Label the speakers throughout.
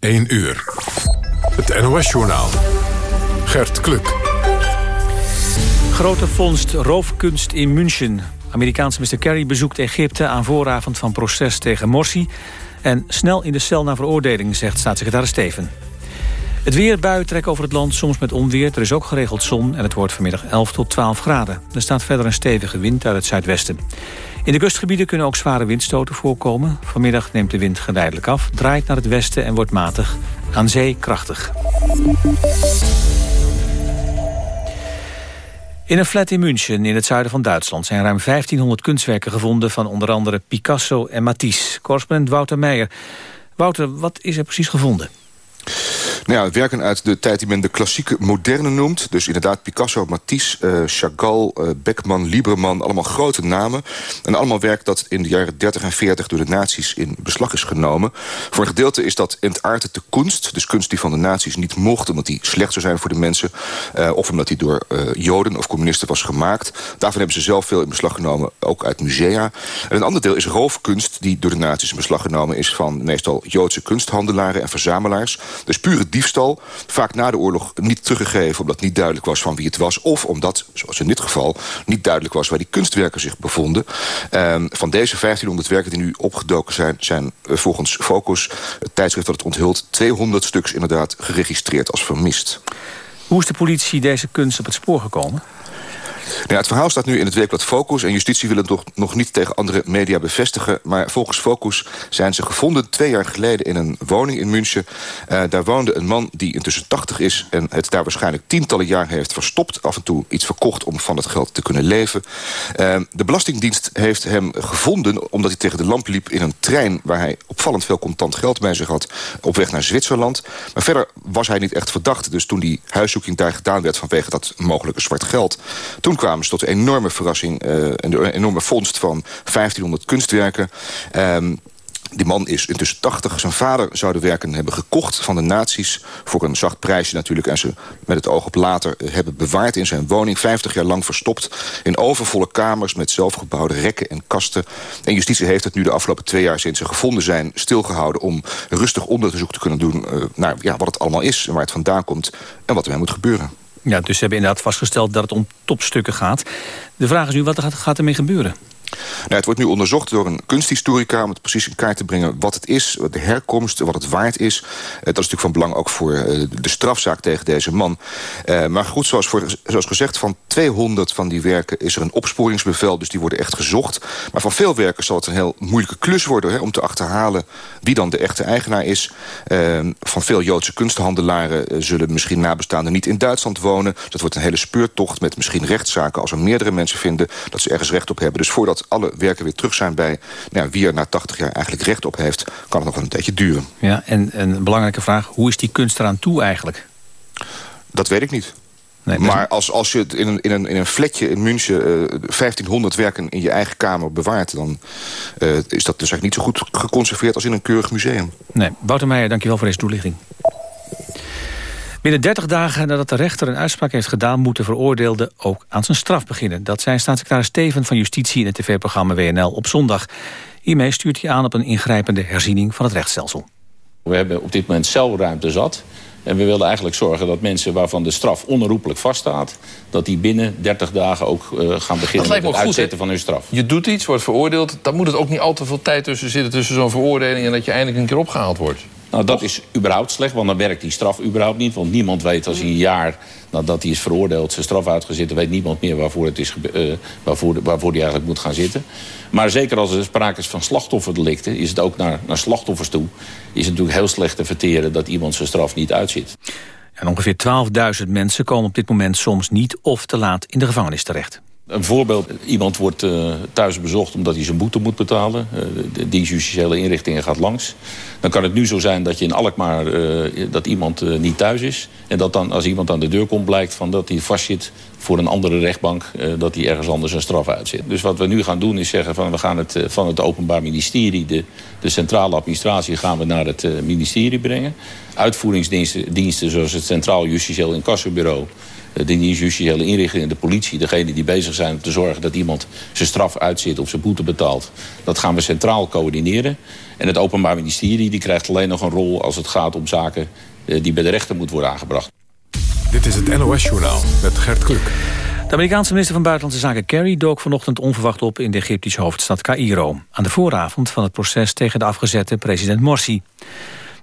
Speaker 1: 1 uur. Het NOS-journaal. Gert Kluk.
Speaker 2: Grote vondst roofkunst in München. Amerikaanse Mr. Kerry bezoekt Egypte aan vooravond van proces tegen Morsi... en snel in de cel naar veroordeling, zegt staatssecretaris Steven. Het weer, buien trekken over het land, soms met onweer. Er is ook geregeld zon en het wordt vanmiddag 11 tot 12 graden. Er staat verder een stevige wind uit het zuidwesten. In de kustgebieden kunnen ook zware windstoten voorkomen. Vanmiddag neemt de wind geleidelijk af, draait naar het westen en wordt matig. Aan zee krachtig. In een flat in München, in het zuiden van Duitsland... zijn ruim 1500 kunstwerken gevonden van onder andere Picasso en Matisse. Correspondent Wouter Meijer. Wouter, wat is er precies gevonden?
Speaker 3: Nou ja, werken uit de tijd die men de klassieke moderne noemt. Dus inderdaad Picasso, Matisse, uh, Chagall, uh, Beckman, Lieberman. Allemaal grote namen. En allemaal werk dat in de jaren 30 en 40 door de nazi's in beslag is genomen. Voor een gedeelte is dat entartete kunst. Dus kunst die van de nazi's niet mocht omdat die slecht zou zijn voor de mensen. Uh, of omdat die door joden of communisten was gemaakt. Daarvan hebben ze zelf veel in beslag genomen, ook uit musea. En een ander deel is roofkunst die door de nazi's in beslag genomen is... van meestal Joodse kunsthandelaren en verzamelaars. Dus pure diefstal. Vaak na de oorlog niet teruggegeven omdat niet duidelijk was van wie het was. Of omdat, zoals in dit geval, niet duidelijk was waar die kunstwerken zich bevonden. Um, van deze 1500 werken die nu opgedoken zijn, zijn uh, volgens Focus, het tijdschrift dat het onthult, 200 stuks inderdaad geregistreerd als vermist.
Speaker 2: Hoe is de politie deze kunst op het spoor gekomen?
Speaker 3: Nou, het verhaal staat nu in het weekblad Focus... en justitie wil het nog, niet tegen andere media bevestigen... maar volgens Focus zijn ze gevonden twee jaar geleden in een woning in München. Uh, daar woonde een man die intussen 80 is... en het daar waarschijnlijk tientallen jaar heeft verstopt. Af en toe iets verkocht om van het geld te kunnen leven. Uh, de Belastingdienst heeft hem gevonden omdat hij tegen de lamp liep... in een trein waar hij opvallend veel contant geld bij zich had... op weg naar Zwitserland. Maar verder was hij niet echt verdacht. Dus toen die huiszoeking daar gedaan werd vanwege dat mogelijke zwart geld... toen kwamen ze tot een enorme verrassing. Uh, een enorme vondst van 1500 kunstwerken. Um, die man is intussen 80. Zijn vader zou de werken hebben gekocht van de nazi's... voor een zacht prijsje natuurlijk. En ze met het oog op later hebben bewaard in zijn woning. 50 jaar lang verstopt in overvolle kamers... met zelfgebouwde rekken en kasten. En justitie heeft het nu de afgelopen twee jaar sinds ze gevonden zijn... stilgehouden om rustig onderzoek te kunnen doen... Uh, naar ja, wat het allemaal is en waar het vandaan komt... en wat ermee moet gebeuren.
Speaker 2: Ja, dus ze hebben inderdaad vastgesteld dat het om topstukken gaat. De vraag is nu, wat gaat ermee gebeuren?
Speaker 3: Nou, het wordt nu onderzocht door een kunsthistorica... om het precies in kaart te brengen wat het is, de herkomst, wat het waard is. Uh, dat is natuurlijk van belang ook voor uh, de strafzaak tegen deze man. Uh, maar goed, zoals, voor, zoals gezegd, van 200 van die werken is er een opsporingsbevel... dus die worden echt gezocht. Maar van veel werken zal het een heel moeilijke klus worden... Hè, om te achterhalen wie dan de echte eigenaar is. van veel Joodse kunsthandelaren zullen misschien nabestaanden niet in Duitsland wonen. Dat wordt een hele speurtocht met misschien rechtszaken... als er meerdere mensen vinden dat ze ergens recht op hebben. Dus voordat alle werken weer terug zijn bij nou, wie er na 80 jaar eigenlijk recht op heeft... kan het nog een tijdje duren.
Speaker 2: Ja, en een belangrijke vraag, hoe is die kunst eraan toe eigenlijk?
Speaker 3: Dat weet ik niet. Nee, maar als, als je in een, in, een, in een flatje in München uh, 1500 werken in je eigen kamer bewaart... dan uh, is dat dus eigenlijk niet zo goed geconserveerd als in een keurig museum.
Speaker 2: Nee, Wouter Meijer, dankjewel voor deze toelichting. Binnen 30 dagen nadat de rechter een uitspraak heeft gedaan... moet de veroordeelde ook aan zijn straf beginnen. Dat zei staatssecretaris Steven van Justitie in het tv-programma WNL op zondag. Hiermee stuurt hij aan op een ingrijpende herziening van het rechtsstelsel.
Speaker 4: We hebben op dit moment celruimte zat. En we willen eigenlijk zorgen dat mensen waarvan de straf onherroepelijk vaststaat... dat die binnen 30 dagen ook uh, gaan beginnen met het uitzetten goed, van hun straf.
Speaker 5: Je doet iets, wordt veroordeeld. Dan moet het ook niet al te veel tijd tussen zitten... tussen zo'n veroordeling en dat je eindelijk een keer opgehaald wordt.
Speaker 4: Nou, dat is überhaupt slecht, want dan werkt die straf überhaupt niet. Want niemand weet als hij een jaar nadat hij is veroordeeld... zijn straf uitgezitten, weet niemand meer waarvoor, het is, uh, waarvoor, waarvoor hij eigenlijk moet gaan zitten. Maar zeker als er sprake is van slachtofferdelicten... is het ook naar, naar slachtoffers toe... is het natuurlijk heel slecht te verteren dat iemand zijn straf niet uitzit.
Speaker 2: En ongeveer 12.000 mensen komen op dit moment soms niet of te laat in de gevangenis terecht.
Speaker 4: Een voorbeeld, iemand wordt uh, thuis bezocht omdat hij zijn boete moet betalen. Uh, de dienstjustitiële inrichtingen gaat langs. Dan kan het nu zo zijn dat je in Alkmaar uh, dat iemand niet thuis is. En dat dan als iemand aan de deur komt blijkt van dat hij vastzit voor een andere rechtbank dat hij ergens anders een straf uitzit. Dus wat we nu gaan doen is zeggen van we gaan het van het Openbaar Ministerie, de, de centrale administratie, gaan we naar het ministerie brengen. Uitvoeringsdiensten diensten zoals het Centraal Justitieel Incassobureau de justitiële inrichtingen, de politie... degene die bezig zijn om te zorgen dat iemand zijn straf uitzit... of zijn boete betaalt, dat gaan we centraal coördineren. En het Openbaar Ministerie die krijgt alleen nog een rol... als het gaat om zaken eh, die bij de rechter moeten worden aangebracht.
Speaker 1: Dit is het NOS-journaal met Gert Kluk.
Speaker 2: De Amerikaanse minister van Buitenlandse Zaken Kerry dook vanochtend onverwacht op in de Egyptische hoofdstad Cairo. Aan de vooravond van het proces tegen de afgezette president Morsi.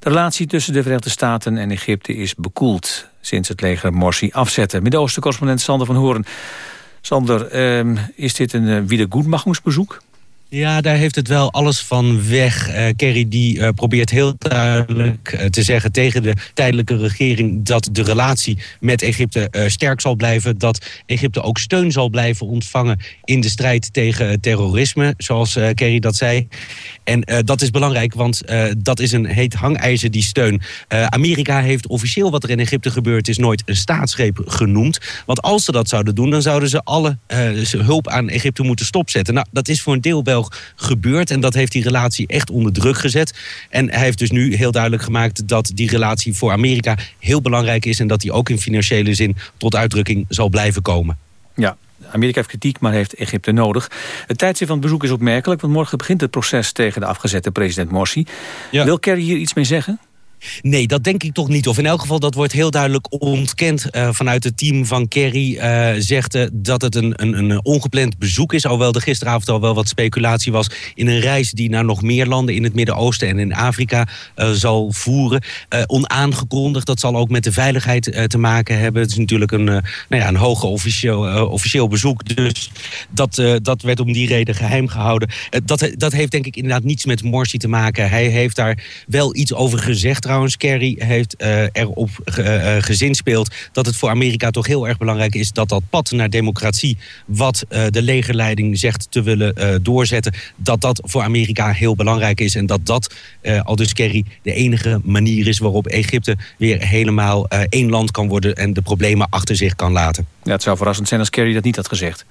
Speaker 2: De relatie tussen de Verenigde Staten en Egypte is bekoeld... sinds het leger Morsi afzette. Midden-Oosten-correspondent Sander van Horen. Sander, ehm, is dit een uh?
Speaker 6: Ja, daar heeft het wel alles van weg. Uh, Kerry die uh, probeert heel duidelijk uh, te zeggen tegen de tijdelijke regering... dat de relatie met Egypte sterk zal blijven. Dat Egypte ook steun zal blijven ontvangen in de strijd tegen terrorisme. Zoals Kerry dat zei. En dat is belangrijk, want dat is een heet hangijzer, die steun. Amerika heeft officieel wat er in Egypte gebeurd is... nooit een staatsgreep genoemd. Want als ze dat zouden doen, dan zouden ze alle hulp aan Egypte moeten stopzetten. Nou, dat is voor een deel wel gebeurd. En dat heeft die relatie echt onder druk gezet. En hij heeft dus nu heel duidelijk gemaakt dat die relatie voor Amerika heel belangrijk is. En dat die ook in financiële zin tot uitdrukking zal blijven komen.
Speaker 2: Ja, Amerika heeft kritiek, maar heeft Egypte nodig. Het tijdstip van het bezoek is opmerkelijk... want morgen begint het proces tegen de afgezette president Morsi. Wil Kerry hier iets mee zeggen?
Speaker 6: Nee, dat denk ik toch niet. Of in elk geval, dat wordt heel duidelijk ontkend uh, vanuit het team van Kerry. Uh, zegt dat het een, een, een, ongepland bezoek is. Alhoewel er gisteravond al wel wat speculatie was... in een reis die naar nog meer landen in het Midden-Oosten en in Afrika zal voeren. onaangekondigd, dat zal ook met de veiligheid te maken hebben. Het is natuurlijk een, nou ja, een hoge officieel, officieel bezoek. Dus dat, dat werd om die reden geheim gehouden. dat, dat heeft denk ik inderdaad niets met Morsi te maken. Hij heeft daar wel iets over gezegd trouwens. Kerry heeft uh, erop uh, gezinspeeld dat het voor Amerika toch heel erg belangrijk is... dat dat pad naar democratie, wat de legerleiding zegt te willen doorzetten... dat dat voor Amerika heel belangrijk is. En dat dat, al dus Kerry, de enige manier is waarop Egypte... weer helemaal één land kan worden en de problemen achter zich kan laten.
Speaker 2: Ja, het zou verrassend zijn als Kerry dat niet had gezegd.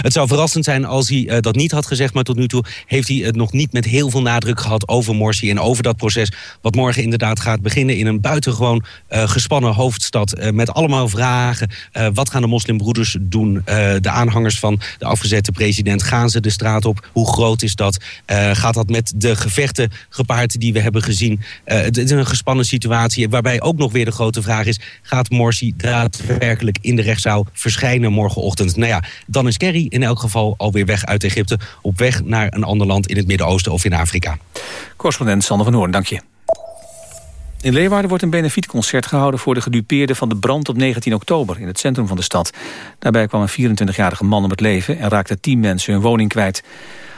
Speaker 6: Het zou verrassend zijn als hij uh, dat niet had gezegd... maar tot nu toe heeft hij het nog niet met heel veel nadruk gehad over Morsi... en over dat proces wat morgen inderdaad gaat beginnen... in een buitengewoon uh, gespannen hoofdstad uh, met allemaal vragen. wat gaan de moslimbroeders doen? de aanhangers van de afgezette president, gaan ze de straat op? Hoe groot is dat? gaat dat met de gevechten gepaard die we hebben gezien? het is een gespannen situatie waarbij ook nog weer de grote vraag is... gaat Morsi daadwerkelijk in de rechtszaal verschijnen morgenochtend? Nou ja, dan is Kerry in elk geval alweer weg uit Egypte... op weg naar een ander land in het Midden-Oosten of in Afrika.
Speaker 2: Correspondent Sander van Hoorn, dank je. In Leeuwarden wordt een benefietconcert gehouden voor de gedupeerden van de brand op 19 oktober in het centrum van de stad. Daarbij kwam een 24-jarige man om het leven en raakte 10 mensen hun woning kwijt.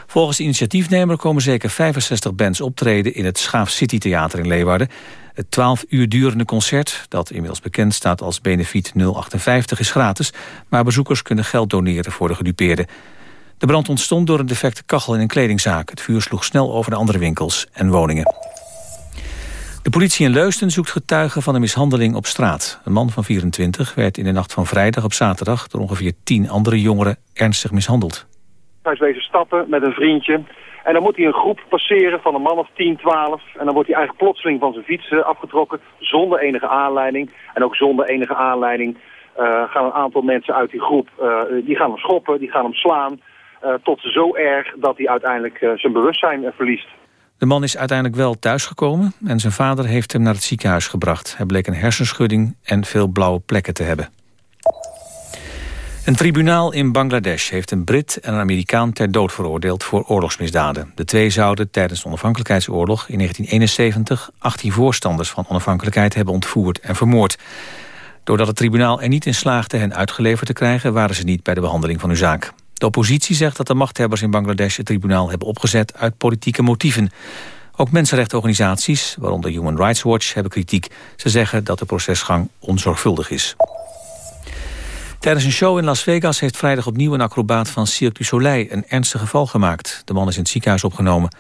Speaker 2: Volgens de initiatiefnemer komen zeker 65 bands optreden in het Schaaf City Theater in Leeuwarden. Het 12 uur durende concert, dat inmiddels bekend staat als Benefiet 058, is gratis, maar bezoekers kunnen geld doneren voor de gedupeerden. De brand ontstond door een defecte kachel in een kledingzaak. Het vuur sloeg snel over de andere winkels en woningen. De politie in Leusden zoekt getuigen van een mishandeling op straat. Een man van 24 werd in de nacht van vrijdag op zaterdag... door ongeveer 10 andere jongeren ernstig mishandeld.
Speaker 7: Hij is wezen stappen met een vriendje. En dan moet hij een groep passeren van een man of 10, 12. En dan wordt hij eigenlijk plotseling van zijn fiets eh, afgetrokken. Zonder enige aanleiding. En ook zonder enige aanleiding uh, gaan een aantal mensen uit die groep... Uh, die gaan hem schoppen, die gaan hem slaan. Tot zo erg dat hij uiteindelijk zijn bewustzijn verliest.
Speaker 2: De man is uiteindelijk wel thuisgekomen en zijn vader heeft hem naar het ziekenhuis gebracht. Hij bleek een hersenschudding en veel blauwe plekken te hebben. Een tribunaal in Bangladesh heeft een Brit en een Amerikaan ter dood veroordeeld voor oorlogsmisdaden. De twee zouden tijdens de onafhankelijkheidsoorlog in 1971 18 voorstanders van onafhankelijkheid hebben ontvoerd en vermoord. Doordat het tribunaal er niet in slaagde hen uitgeleverd te krijgen, waren ze niet bij de behandeling van hun zaak. De oppositie zegt dat de machthebbers in Bangladesh het tribunaal hebben opgezet uit politieke motieven. Ook mensenrechtenorganisaties, waaronder Human Rights Watch, hebben kritiek. Ze zeggen dat de procesgang onzorgvuldig is. Tijdens een show in Las Vegas heeft vrijdag opnieuw een acrobaat van Cirque du Soleil een ernstig geval gemaakt. De man is in het ziekenhuis opgenomen.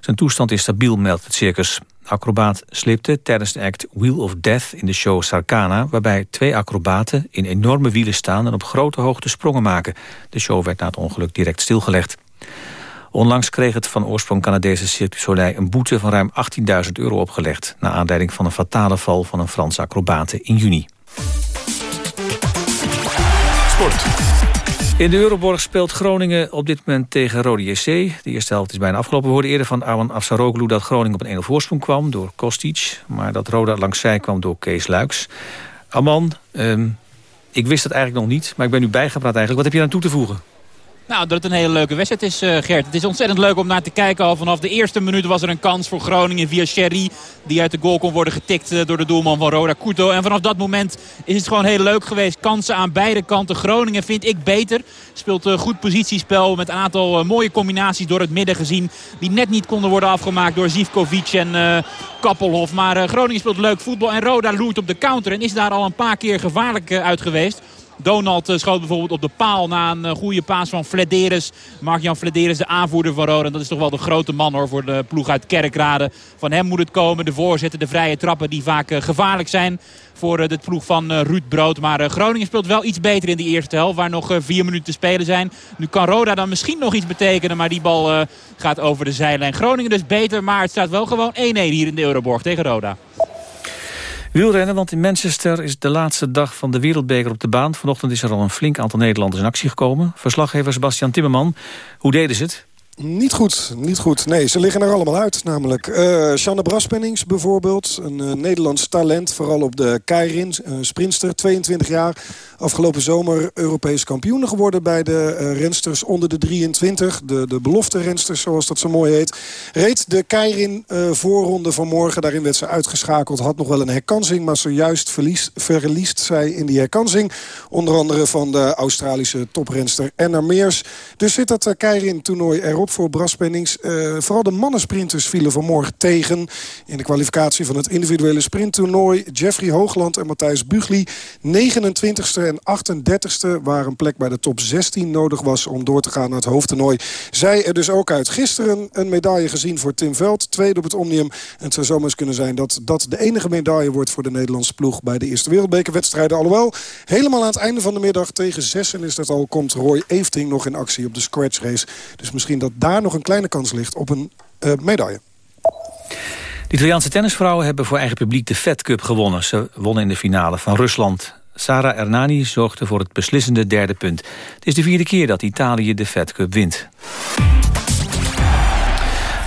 Speaker 2: Zijn toestand is stabiel, meldt het circus. acrobaat slipte tijdens de act Wheel of Death in de show Sarkana... waarbij twee acrobaten in enorme wielen staan en op grote hoogte sprongen maken. De show werd na het ongeluk direct stilgelegd. Onlangs kreeg het van oorsprong Canadese Cirque du Soleil... een boete van ruim 18.000 euro opgelegd... na aanleiding van een fatale val van een Franse acrobate in juni. In de Euroborg speelt Groningen op dit moment tegen Rode JC. De eerste helft is bijna afgelopen. We hoorden eerder van Arman Afsaroglu dat Groningen op een 1-0 voorsprong kwam... door Kostic, maar dat Roda langs zij kwam door Kees Luiks. Arman, ehm, ik wist het eigenlijk nog niet, maar ik ben nu bijgepraat eigenlijk. Wat heb je aan toe te voegen?
Speaker 8: Nou, dat het een hele leuke wedstrijd is, uh, Gert. Het is ontzettend leuk om naar te kijken. Al vanaf de eerste minuut was er een kans voor Groningen via Sherry. Die uit de goal kon worden getikt uh, door de doelman van Roda Couto. En vanaf dat moment is het gewoon heel leuk geweest. Kansen aan beide kanten. Groningen vind ik beter. Speelt uh, goed positiespel met een aantal mooie combinaties door het midden gezien. Die net niet konden worden afgemaakt door Zivkovic en Kappelhof. Maar Groningen speelt leuk voetbal. En Roda loert op de counter. En is daar al een paar keer gevaarlijk uit geweest. Donald eh, schoot bijvoorbeeld op de paal na een eh, goede paas van Flederis. Mark-Jan Flederis, de aanvoerder van Roda. Dat is toch wel de grote man hoor voor de ploeg uit Kerkrade. Van hem moet het komen. De voorzetten, de vrije trappen die vaak eh, gevaarlijk zijn voor de ploeg van Ruud Brood. Maar Groningen speelt wel iets beter in die eerste helft. Waar nog vier minuten te spelen zijn. Nu kan Roda dan misschien nog iets betekenen. Maar die bal gaat over de zijlijn. Groningen dus beter. Maar het staat wel gewoon 1-1 hier in de Euroborg tegen Roda.
Speaker 2: Wielrennen, want in Manchester is de laatste dag van de Wereldbeker op de baan. Vanochtend is er al een flink aantal Nederlanders in actie gekomen. Verslaggever Sebastian Timmerman, hoe deden ze het?
Speaker 9: Niet goed, niet goed. Nee, ze liggen er allemaal uit namelijk. Uh, Braspennings bijvoorbeeld, een uh, Nederlands talent. Vooral op de Keirin, uh, sprinster, 22 jaar. Afgelopen zomer Europees kampioen geworden bij de uh, rensters onder de 23. De, de belofte rensters, zoals dat zo mooi heet. Reed de Keirin voorronde van morgen. Daarin werd ze uitgeschakeld. Had nog wel een herkansing, maar zojuist verliest, verliest zij in die herkansing. Onder andere van de Australische toprenster Enna Meers. Dus zit dat Keirin toernooi erop voor Bras Pennings. Uh, vooral de mannensprinters vielen vanmorgen tegen. In de kwalificatie van het individuele sprinttoernooi. Jeffrey Hoogland en Matthijs Bugli. 29ste en 38ste waar een plek bij de top 16 nodig was... om door te gaan naar het hoofdtoernooi. Zij er dus ook uit. Gisteren een medaille gezien voor Tim Veld. Tweede op het Omnium. En het zou zomaar eens kunnen zijn dat dat de enige medaille wordt... voor de Nederlandse ploeg bij de Eerste Wereldbekerwedstrijden. Alhoewel, helemaal aan het einde van de middag tegen zessen is dat al... komt Roy Efting nog in actie op de scratch race. Dus misschien dat daar nog een kleine kans ligt op een uh, medaille.
Speaker 2: De Italiaanse tennisvrouwen hebben voor eigen publiek de Fed Cup gewonnen. Ze wonnen in de finale van Rusland. Sara Ernani zorgde voor het beslissende derde punt. Het is de vierde keer dat Italië de Fed Cup wint.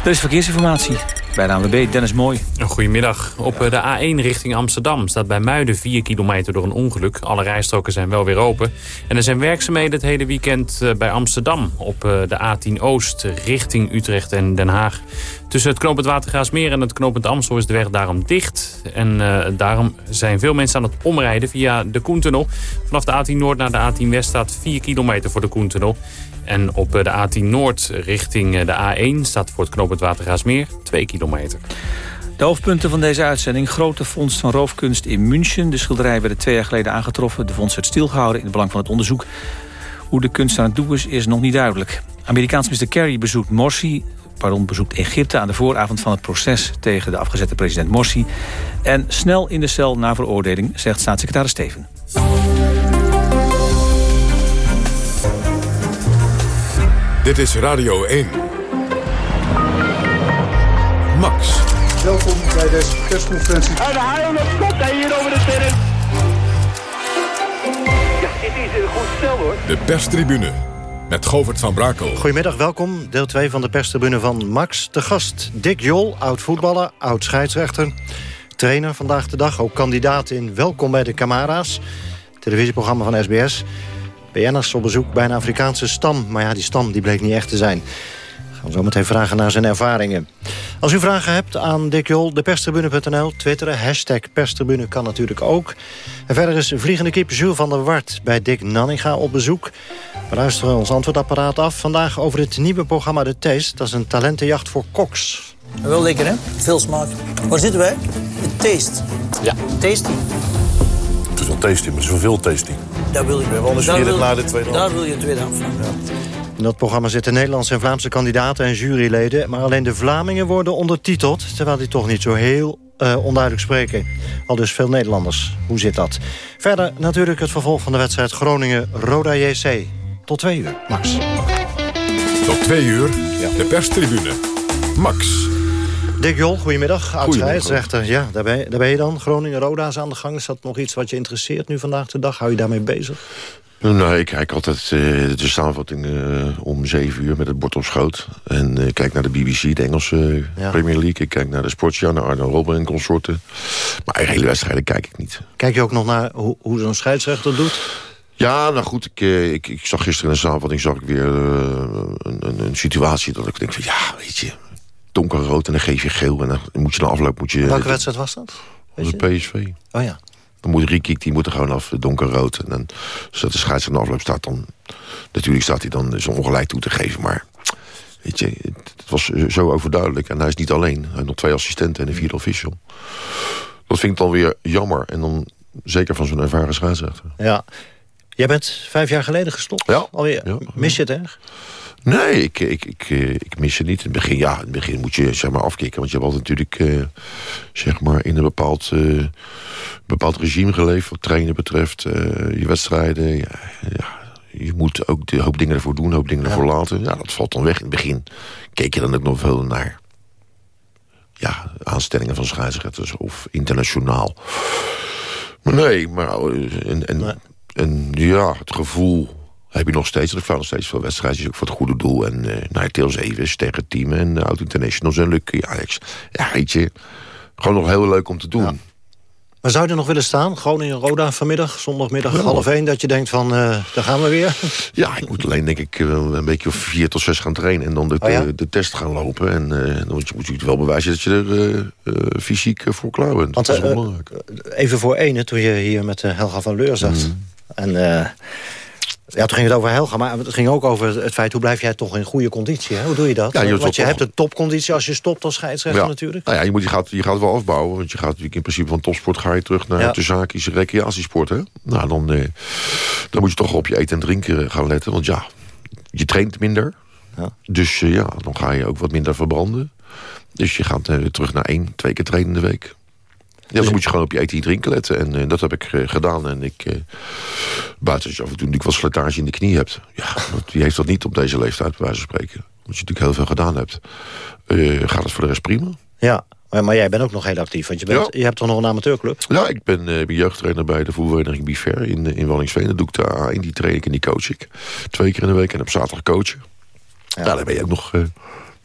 Speaker 2: Er is verkeersinformatie. Bij de ANWB, Dennis Mooi.
Speaker 10: Goedemiddag. Op eh, de A1 richting Amsterdam staat bij Muiden 4 kilometer door een ongeluk. Alle rijstroken zijn wel weer open. En er zijn werkzaamheden het hele weekend eh, bij Amsterdam. Op eh, de A10 Oost richting Utrecht en Den Haag. Tussen het knooppunt Watergraasmeer en het knooppunt Amstel is de weg daarom dicht. En daarom zijn veel mensen aan het omrijden via de Koentunnel. Vanaf de A10 Noord naar de A10 West staat 4 kilometer voor de Koentunnel. En op de A10 Noord richting de A1 staat voor het knooppunt Watergaasmeer 2 kilometer.
Speaker 2: De hoofdpunten van deze uitzending. Grote vondst van roofkunst in München. De schilderij werd twee jaar geleden aangetroffen. De vondst werd stilgehouden in het belang van het onderzoek. Hoe de kunst aan het doen is, is nog niet duidelijk. Amerikaans minister Kerry bezoekt Morsi pardon, bezoekt Egypte aan de vooravond van het proces tegen de afgezette president Morsi. En snel in de cel na veroordeling, zegt staatssecretaris Steven.
Speaker 1: Dit is Radio 1. Max.
Speaker 11: Welkom bij deze persconferentie.
Speaker 12: En de haal komt hij hier over de terrein. Ja, dit is een goed stel hoor.
Speaker 1: De perstribune met Govert van Brakel.
Speaker 13: Goedemiddag, welkom. Deel 2 van de perstribune van Max. De gast Dick Jol, oud-voetballer, oud-scheidsrechter. Trainer vandaag de dag, ook kandidaat in Welkom bij de Camara's. Televisieprogramma van SBS. BN'ers op bezoek bij een Afrikaanse stam. Maar ja, die stam die bleek niet echt te zijn. We gaan zo meteen vragen naar zijn ervaringen. Als u vragen hebt aan Dick Jol, deperstribune.nl, twitteren, hashtag perstribune kan natuurlijk ook. En verder is vliegende kip Jules van der Wart bij Dick Nanninga op bezoek. We luisteren ons antwoordapparaat af. Vandaag over het nieuwe programma De Taste. Dat is een talentenjacht voor koks.
Speaker 14: Wel lekker, hè? Veel smaak. Waar zitten wij? De Taste.
Speaker 10: Ja.
Speaker 14: Tasty.
Speaker 15: Het is wel tasty, maar het is wel veel tasty.
Speaker 14: Daar wil ik
Speaker 15: wel. Naar de tweede
Speaker 14: Daar wil je tweede af van.
Speaker 13: In dat programma zitten Nederlandse en Vlaamse kandidaten en juryleden... maar alleen de Vlamingen worden ondertiteld... terwijl die toch niet zo heel uh, onduidelijk spreken. Al dus veel Nederlanders. Hoe zit dat? Verder natuurlijk het vervolg van de wedstrijd Groningen-Roda JC. Tot twee uur, Max.
Speaker 1: Tot twee uur, de perstribune. Max.
Speaker 13: Dick Jol, goedemiddag. Oud-scheidsrechter. Ja, daar ben, je, daar ben je dan. Groningen-Roda is aan de gang. Is dat nog iets wat je interesseert nu vandaag de dag? Hou je daarmee bezig?
Speaker 15: Nou, ik kijk altijd uh, de samenvatting uh, om zeven uur met het bord op schoot. En ik uh, kijk naar de BBC, de Engelse ja. Premier League. Ik kijk naar de Sportja, naar Arno Robben en consorten. Maar hele wedstrijden kijk ik niet.
Speaker 13: Kijk je ook nog naar hoe, hoe zo'n scheidsrechter doet?
Speaker 15: Ja, nou goed, ik, ik, ik, zag gisteren in de samenvatting zag ik weer een, een, een, situatie dat ik denk van ja, weet je, donkerrood en dan geef je geel en dan moet je na afloop moet je.
Speaker 13: Welke wedstrijd was dat?
Speaker 15: Dat was PSV.
Speaker 13: Oh ja.
Speaker 15: Dan moet Riekiek, die moet er gewoon af, donkerrood. En dan, zodat de scheidsrechter afloop staat, dan... Natuurlijk staat hij dan zo ongelijk toe te geven, maar... Weet je, het was zo overduidelijk. En hij is niet alleen. Hij heeft nog twee assistenten en een vierde official. Dat vind ik dan weer jammer. En dan zeker van zo'n ervaren scheidsrechter.
Speaker 13: Ja. Jij bent vijf jaar geleden gestopt?
Speaker 15: Ja.
Speaker 13: Alweer.
Speaker 15: Ja.
Speaker 13: Mis je het erg?
Speaker 15: Nee, ik, ik, ik, ik mis het niet. In het begin, ja, in het begin moet je zeg maar, afkicken. Want je hebt altijd natuurlijk uh, zeg maar in een bepaald, uh, bepaald regime geleefd... wat trainen betreft, uh, je wedstrijden. Ja, ja, je moet ook de hoop dingen ervoor doen, een hoop dingen ervoor laten. Ja, dat valt dan weg. In het begin keek je dan ook nog veel naar... ja, aanstellingen van scheidsrechters of internationaal. Maar nee, maar... En, en ja, het gevoel heb je nog steeds. Ik nog steeds veel wedstrijden. ook voor het goede doel. En uh, nou, Tails Evers tegen het team. En uh, Auto Internationals en Lucky Ajax. Ja, weet je. Gewoon nog heel leuk om te doen. Ja.
Speaker 13: Maar zou je er nog willen staan? Gewoon in Roda vanmiddag, zondagmiddag, ja. half één... dat je denkt van, uh, daar gaan we weer?
Speaker 15: Ja, ik moet alleen denk ik een beetje of vier tot zes gaan trainen... en dan de,
Speaker 13: oh, ja?
Speaker 15: de, de, test gaan lopen. En dan moet je, moet je wel bewijzen dat je er fysiek voor klaar bent.
Speaker 13: Want,
Speaker 15: dat is belangrijk.
Speaker 13: Even voor ene, toen je hier met Helga van Leur zat... Mm. en ja, toen ging het over Helga, maar het ging ook over het feit... hoe blijf jij toch in goede conditie? Hè? Hoe doe je dat?
Speaker 15: Ja, je
Speaker 13: want je hebt een topconditie als je stopt als scheidsrechter
Speaker 15: ja.
Speaker 13: natuurlijk.
Speaker 15: Nou ja, je, moet, je, gaat, je gaat wel afbouwen. Want je gaat in principe van topsport ga je terug naar ja. de zakische recreatiesport. Hè? Nou, dan, eh, dan moet je toch op je eten en drinken gaan letten. Want ja, je traint minder.
Speaker 13: Ja.
Speaker 15: Dus uh, ja, dan ga je ook wat minder verbranden. Dus je gaat uh, terug naar één, twee keer trainen in de week. Ja, dan moet je gewoon op je eten en drinken letten. En uh, dat heb ik uh, gedaan. En ik, uh, buiten als je af en toe natuurlijk wat slijtage in de knie hebt. Ja, wie heeft dat niet op deze leeftijd, bij wijze van spreken. Omdat je natuurlijk heel veel gedaan hebt. gaat het voor de rest prima.
Speaker 13: Ja, maar, jij bent ook nog heel actief. Want je, bent, ja. je hebt toch nog een amateurclub?
Speaker 15: Ja, ik ben, ben jeugdtrainer bij de voetbalvereniging Bifer in, in Wallingsveen. Dat doe ik daar in die train ik en die coach ik. Twee keer in de week en op zaterdag coachen. Ja, daar ben je ook nog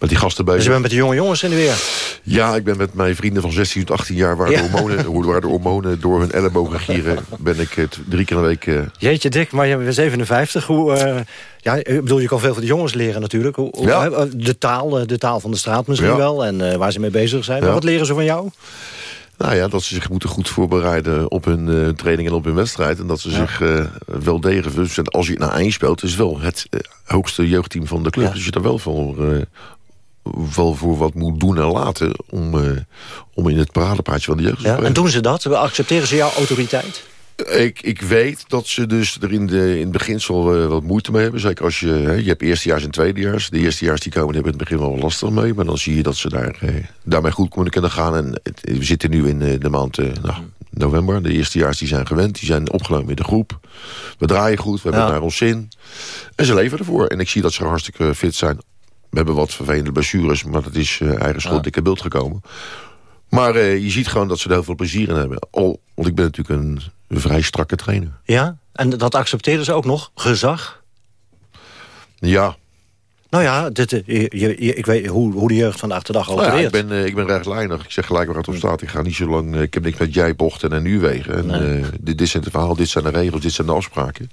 Speaker 15: met die gasten bezig.
Speaker 13: Dus je bent met de jonge jongens in de weer?
Speaker 15: Ja, ik ben met mijn vrienden van 16 tot 18 jaar... waar, ja. de, hormonen, waar de hormonen door hun ellebogen gieren... ben ik het drie keer de week... Uh...
Speaker 13: Jeetje, Dick, maar je bent 57. Hoe, uh, ja, ik bedoel, je kan veel van de jongens leren natuurlijk. Hoe,
Speaker 15: ja.
Speaker 13: De taal, de taal van de straat misschien
Speaker 15: ja.
Speaker 13: wel... en uh, waar ze mee bezig zijn. Maar wat leren ze van jou?
Speaker 15: Nou ja, dat ze zich moeten goed voorbereiden op hun uh, training en op hun wedstrijd. En dat ze ja. zich uh, wel degelijk... Dus als je naar één speelt, is wel het uh, hoogste jeugdteam van de club. Ja. Dus je daar wel voor, wel voor wat moet doen en laten... om, uh, om in het paradepaadje van de jeugd te
Speaker 13: ja, En doen ze dat? Accepteren ze jouw autoriteit?
Speaker 15: Ik, ik weet dat ze dus er in, de, in het beginsel uh, wat moeite mee hebben. Zeker als je... Hè, je hebt eerstejaars en tweedejaars. De eerstejaars die komen hebben in het begin wel lastig mee. Maar dan zie je dat ze daar, eh, daarmee goed kunnen gaan. En het, we zitten nu in uh, de maand nou, november. De eerstejaars die zijn gewend. Die zijn opgenomen in de groep. We draaien goed. We hebben naar ons zin. En ze leven ervoor. En ik zie dat ze hartstikke fit zijn. We hebben wat vervelende blessures. Maar dat is eh, eigen schuld
Speaker 13: Ja.
Speaker 15: dikke beeld gekomen. Maar eh, je ziet gewoon dat ze er heel veel plezier in hebben. Al, want ik ben natuurlijk een, een vrij strakke trainer.
Speaker 13: Ja? En dat accepteren ze ook nog? Gezag?
Speaker 15: Ja,
Speaker 13: Nou ja, dit, eh, je, ik weet hoe, hoe de jeugd vandaag de dag
Speaker 15: Nou ja,
Speaker 13: opereert.
Speaker 15: ik, ben, eh, ik ben rechtlijnig. Ik zeg gelijk waar het op staat. Ik ga niet zo lang... ik heb niks met jij-bochten en nu-wegen. En,
Speaker 13: Nee.
Speaker 15: eh, dit, dit zijn het verhaal, dit zijn de regels, dit zijn de afspraken.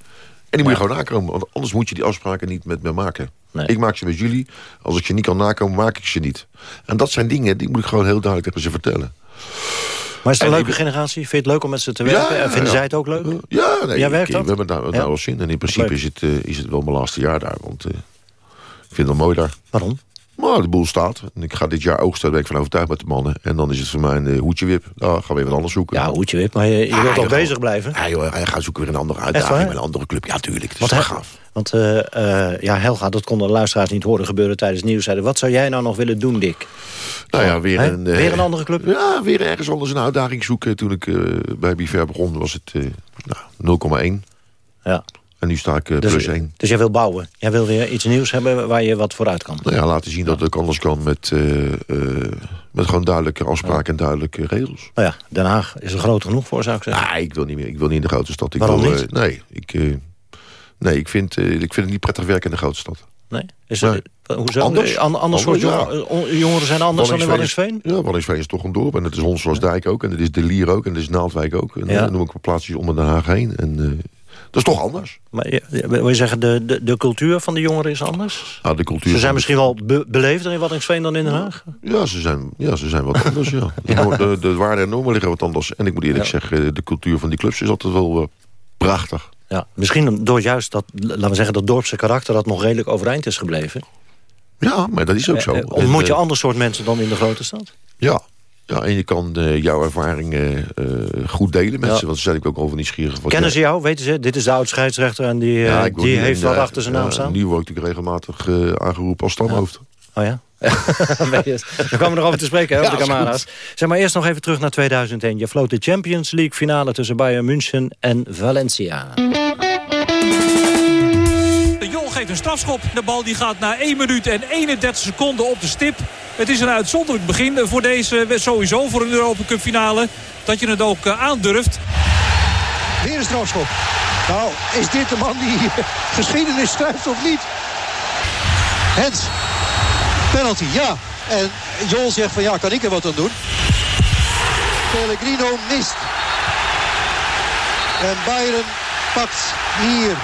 Speaker 15: En die moet je gewoon nakomen. Want anders moet je die afspraken niet met me maken.
Speaker 13: Nee.
Speaker 15: Ik maak ze met jullie. Als ik ze niet kan nakomen, maak ik ze niet. En dat zijn dingen, die moet ik gewoon heel duidelijk tegen ze vertellen.
Speaker 13: Maar is het een
Speaker 15: En
Speaker 13: leuke
Speaker 15: ik-
Speaker 13: generatie? Vind je het leuk om met ze te werken? en vinden
Speaker 15: ja.
Speaker 13: zij het ook leuk?
Speaker 15: Ja, nee,
Speaker 13: Jij werkt
Speaker 15: ik-
Speaker 13: dat?
Speaker 15: we hebben daar, daar
Speaker 13: Ja.
Speaker 15: wel zin. En in principe is het, eh, is het wel mijn laatste jaar daar. Want eh, ik vind het wel mooi daar.
Speaker 13: Waarom?
Speaker 15: Maar de boel staat. En ik ga dit jaar oogsten, daar ben ik van overtuigd met de mannen. En dan is het voor mij een uh, hoedje wip. Dan gaan we weer wat anders zoeken.
Speaker 13: Ja, hoedje wip, maar je, je
Speaker 15: Ja,
Speaker 13: wilt toch bezig blijven?
Speaker 15: Ja, joh, hij gaat zoeken weer een andere uitdaging met een andere club. Ja, tuurlijk. Het is
Speaker 13: hij-
Speaker 15: gaaf.
Speaker 13: want eh, eh, ja, Helga, dat konden de luisteraars niet horen gebeuren tijdens het nieuws. Zeiden, Wat zou jij nou nog willen doen, Dick?
Speaker 15: Nou ja, weer een, eh,
Speaker 13: Weer een andere club?
Speaker 15: Ja, weer ergens anders een uitdaging zoeken. Toen ik eh, bij Biver begon was het eh, nou, 0,1.
Speaker 13: Ja.
Speaker 15: En nu sta ik eh,
Speaker 13: Dus,
Speaker 15: plus 1.
Speaker 13: dus jij wil bouwen. Jij wil weer iets nieuws hebben waar je wat vooruit kan.
Speaker 15: Nou ja, laten zien dat het ook anders kan met, eh, eh, met gewoon duidelijke afspraken en duidelijke regels.
Speaker 13: Nou ja, Den Haag is er groot genoeg voor, zou ik zeggen.
Speaker 15: Nee, ik wil niet meer. Ik wil niet in de grote stad. Ik
Speaker 13: Waarom
Speaker 15: wil,
Speaker 13: niet?
Speaker 15: nee, ik, nee ik, vind, ik vind het niet prettig werken in de grote stad.
Speaker 13: Nee? Is er, Hoezo?
Speaker 15: Anders?
Speaker 13: An- anders soort
Speaker 15: Anders,
Speaker 13: jongeren, on- jongeren zijn anders dan in Waddinxveen?
Speaker 15: is- Ja, Waddinxveen is toch een dorp. En het is Honselersdijk ook. En het is De Lier ook. En het is Naaldwijk ook. En dan noem ik wat plaatsjes onder Den Haag heen. En dat is toch anders.
Speaker 13: Maar wil je zeggen, de, de, de cultuur van de jongeren is anders?
Speaker 15: Ja, de cultuur
Speaker 13: Ze zijn misschien wel be- beleefder in Waddinxveen dan in Den Haag?
Speaker 15: Ja, ze zijn, ja, ze zijn wat anders, ja. De, de, de waarden en normen liggen wat anders. En ik moet eerlijk
Speaker 13: Ja.
Speaker 15: zeggen, de cultuur van die clubs is altijd wel eh, prachtig.
Speaker 13: Ja, misschien door juist dat, laten we zeggen, dat dorpse karakter... dat nog redelijk overeind is gebleven.
Speaker 15: Ja, maar dat is ook zo.
Speaker 13: Eh, eh, Ontmoet je
Speaker 15: eh,
Speaker 13: ander soort mensen dan in de grote stad?
Speaker 15: Ja. Ja, en je kan eh, jouw ervaringen eh, goed delen met
Speaker 13: Ja.
Speaker 15: ze. Want ze zijn ik ook over nieuwsgierig. wat
Speaker 13: Kennen
Speaker 15: jij-
Speaker 13: ze jou? Weten ze, dit is de oud-scheidsrechter en die,
Speaker 15: Ja,
Speaker 13: eh, die
Speaker 15: nu
Speaker 13: heeft
Speaker 15: eh,
Speaker 13: achter zijn naam staan?
Speaker 15: Nu word ik natuurlijk regelmatig eh, aangeroepen als stamhoofd.
Speaker 13: Oh ja? Het? Dan komen we nog over te spreken, hè,
Speaker 15: Ja,
Speaker 13: op de camera's. Zeg maar eerst nog even terug naar 2001. Je floot de Champions League finale tussen Bayern München en Valencia.
Speaker 16: De Jol geeft een strafschop. De bal die gaat na 1 minuut en 31 seconden op de stip. Het is een uitzonderlijk begin voor deze, sowieso voor een Europa Cup finale. Dat je het ook eh, aandurft.
Speaker 11: Weer een strafschop. Nou, is dit de man die geschiedenis schrijft of niet? Hens. Penalty, ja. En Jol zegt van ja, kan ik er wat aan doen? Pellegrino mist. En Bayern pakt hier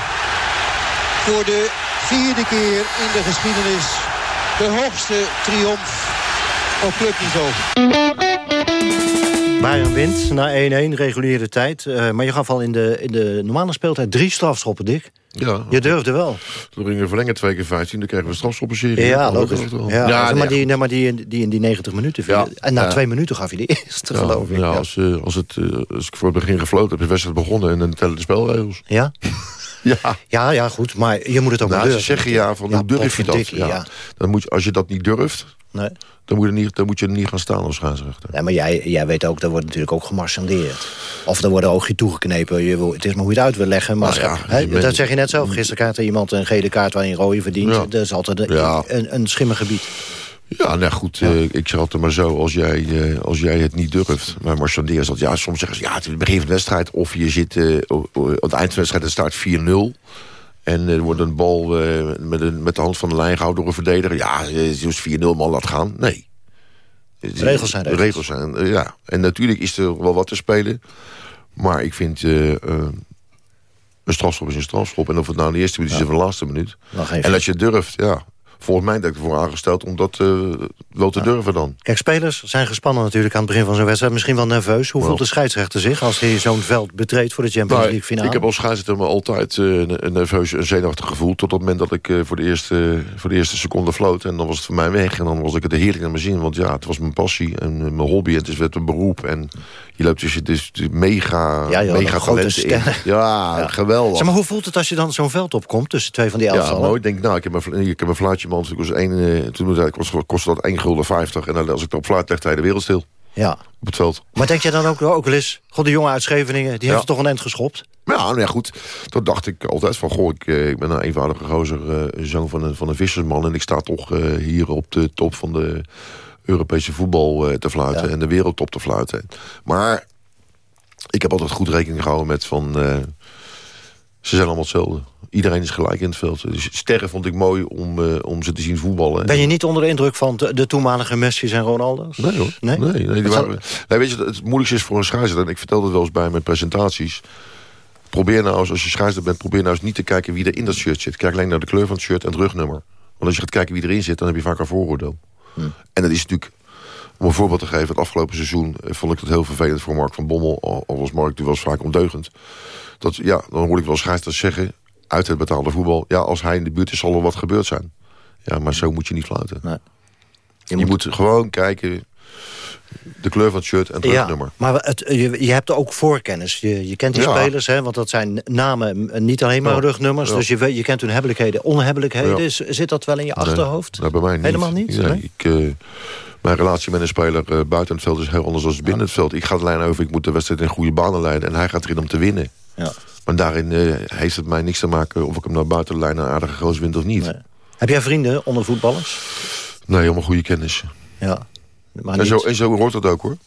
Speaker 11: voor de vierde keer in de geschiedenis de hoogste triomf op clubniveau.
Speaker 13: Bayern wint na 1-1, reguliere tijd. Eh, maar je gaf al in de, in de normale speeltijd drie strafschoppen, Dick.
Speaker 15: Ja.
Speaker 13: Je durfde wel.
Speaker 15: Toen gingen we verlengen twee keer 15, dan kregen we strafschoppenserie.
Speaker 13: Ja,
Speaker 15: Oh,
Speaker 13: logisch.
Speaker 15: dat wel.
Speaker 13: Ja,
Speaker 15: nee,
Speaker 13: maar, die, nee, maar die, die in die 90 minuten viel.
Speaker 15: Ja.
Speaker 13: En na
Speaker 15: Ja.
Speaker 13: twee minuten gaf je de eerste,
Speaker 15: Ja,
Speaker 13: geloof ik.
Speaker 15: ja,
Speaker 13: Ja.
Speaker 15: Als, eh, als, het, eh, als ik voor het begin gefloten heb, is de wedstrijd begonnen en dan tellen de spelregels.
Speaker 13: Ja?
Speaker 15: Ja.
Speaker 13: Ja, ja, goed. Maar je moet het ook
Speaker 15: Nou,
Speaker 13: wel
Speaker 15: ze
Speaker 13: durven.
Speaker 15: zeggen ja, van hoe durf je dat? Ja.
Speaker 13: ja.
Speaker 15: Dan moet je, als je dat niet durft,
Speaker 13: Nee.
Speaker 15: dan, moet je niet, dan moet je er niet gaan staan als scheidsrechter.
Speaker 13: Nee, maar jij, jij weet ook, er wordt natuurlijk ook gemarchandeerd. Of er worden oogje toegeknepen. Je wil, het is maar hoe je het uit wil leggen. Maar
Speaker 15: Nou ja,
Speaker 13: dat zeg je net zelf. Gisteren er iemand een gele kaart waarin rode verdient.
Speaker 15: Ja.
Speaker 13: Dat is altijd een,
Speaker 15: Ja.
Speaker 13: een, een schimmig gebied.
Speaker 15: Ja, nou goed, eh, ik zeg altijd maar zo, als jij, eh, als jij het niet durft. Maar marchandeer is dat, ja, soms zeggen ze, ja, het is het begin van de wedstrijd. Of je zit, eh, o- o- aan het eind van de wedstrijd, het staat 4-0. En er wordt een bal eh, met, een, met de hand van de lijn gehouden door een verdediger. Ja, eh, is 4-0 man, laat gaan. Nee.
Speaker 13: Regels zijn
Speaker 15: De
Speaker 13: regels.
Speaker 15: regels zijn, eh, ja. En natuurlijk is er wel wat te spelen. Maar ik vind... eh, eh, een strafschop is een strafschop. En of het nou de eerste minuut is of de laatste minuut. En als je durft, ja. Volgens mij ben ik ervoor aangesteld om dat wel te durven dan.
Speaker 13: Kijk, spelers zijn gespannen natuurlijk aan het begin van zo'n wedstrijd. Misschien wel nerveus. Hoe voelt de scheidsrechter zich als hij zo'n veld betreedt voor de Champions
Speaker 15: Nou,
Speaker 13: League finale?
Speaker 15: ik heb als scheidsrechter me altijd eh, een, nerveus en zenuwachtig gevoel. Tot het moment dat ik eh, voor, de eerste, voor de eerste seconde floot. En dan was het voor mij weg. En dan was ik het heerlijk naar mijn zin. Want ja, het was mijn passie en mijn hobby. En het is werd een beroep. En je loopt dus, dus mega,
Speaker 13: Ja, joh,
Speaker 15: mega
Speaker 13: grote
Speaker 15: in. Ja, geweldig.
Speaker 13: Zeg maar, hoe voelt het als je dan zo'n veld opkomt tussen twee van die
Speaker 15: Ja,
Speaker 13: elftallen?
Speaker 15: mooi. Ik denk, nou, ik heb een, ik heb een fluitje, man. Toen, was één, eh, toen zei ik, kost, kostte dat 1 gulden 50. En dan, als ik op fluit legde, hij de wereld stil.
Speaker 13: Ja.
Speaker 15: Op het veld.
Speaker 13: Maar denk je dan ook, ook wel eens... God, de jongen uit Scheveningen, die heeft
Speaker 15: Ja.
Speaker 13: toch een end geschopt?
Speaker 15: Ja, nou ja, goed. Dat dacht ik altijd van, goh, ik, eh, ik ben een eenvoudige gozer, eh, zoon van een, van een vissersman. En ik sta toch hier op de top van de Europese voetbal eh, te fluiten. En de wereldtop te fluiten. Maar ik heb altijd goed rekening gehouden met van... eh, ze zijn allemaal hetzelfde. Iedereen is gelijk in het veld. Dus sterren vond ik mooi om, eh, om ze te zien voetballen.
Speaker 13: Ben je niet onder de indruk van de, de toenmalige Messi's en Ronaldo's?
Speaker 15: Nee hoor.
Speaker 13: Nee?
Speaker 15: Nee, nee, die waren, nee, weet je, het moeilijkste is voor een scheidsrechter... en ik vertel het wel eens bij mijn presentaties... probeer nou eens, als je scheidsrechter bent... probeer nou eens niet te kijken wie er in dat shirt zit. Kijk alleen naar de kleur van het shirt en het rugnummer. Want als je gaat kijken wie erin zit... dan heb je vaak een vooroordeel. En dat is natuurlijk... Om een voorbeeld te geven, het afgelopen seizoen... eh, vond ik het heel vervelend voor Mark van Bommel... al was Mark was vaak ondeugend. Dat, ja, dan hoor ik wel scheidsrechters zeggen... uit het betaalde voetbal... ja, als hij in de buurt is, zal er wat gebeurd zijn. Ja, maar zo moet je niet fluiten.
Speaker 13: Nee.
Speaker 15: Je, moet... gewoon kijken de kleur van het shirt en het rugnummer.
Speaker 13: maar het, je, je hebt ook voorkennis. Je, je kent die
Speaker 15: Ja.
Speaker 13: spelers, hè, want dat zijn namen, eh, niet alleen maar
Speaker 15: Ja.
Speaker 13: rugnummers.
Speaker 15: Ja.
Speaker 13: Dus je, weet- je kent hun hebbelijkheden, onhebbelijkheden.
Speaker 15: Ja.
Speaker 13: Zit dat wel in je achterhoofd?
Speaker 15: Nee, nou, bij mij niet.
Speaker 13: Helemaal niet?
Speaker 15: Nee,
Speaker 13: Nee?
Speaker 15: Ik, eh, mijn relatie met een speler eh, buiten het veld is heel anders dan binnen het veld. Ik ga de lijn over, ik moet de wedstrijd in goede banen leiden. En hij gaat erin om te winnen.
Speaker 13: Ja.
Speaker 15: Maar daarin heeft het mij niks te maken... of ik hem naar buiten de lijn een aardige goos wint of niet.
Speaker 13: Heb jij vrienden onder voetballers?
Speaker 15: Nee, helemaal goede kennis.
Speaker 13: Ja. Maar
Speaker 15: En zo, en zo hoort dat ook, hoor.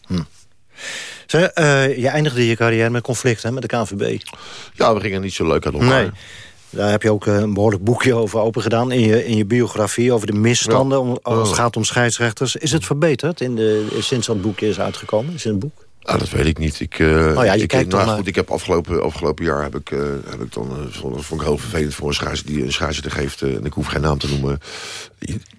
Speaker 13: Zeg, eh, je eindigde je carrière met conflict hè, met de KNVB.
Speaker 15: Ja, we gingen niet zo leuk uit elkaar.
Speaker 13: Nee. Daar heb je ook eh, een behoorlijk boekje over open gedaan in je, in je biografie over de misstanden
Speaker 15: Ja.
Speaker 13: om, als het
Speaker 15: Ja.
Speaker 13: gaat om scheidsrechters. Is het verbeterd in de, sinds dat boekje is uitgekomen? Is het een boek?
Speaker 15: Ah, dat weet ik niet. Ik,
Speaker 13: Oh ja, je
Speaker 15: ik,
Speaker 13: kijkt
Speaker 15: nou,
Speaker 13: maar.
Speaker 15: goed, ik heb afgelopen, afgelopen jaar heb ik, eh, heb ik dan, eh, vond, dat vond ik heel vervelend voor een scheidsrechter die een scheidsrechter geeft. en ik hoef geen naam te noemen.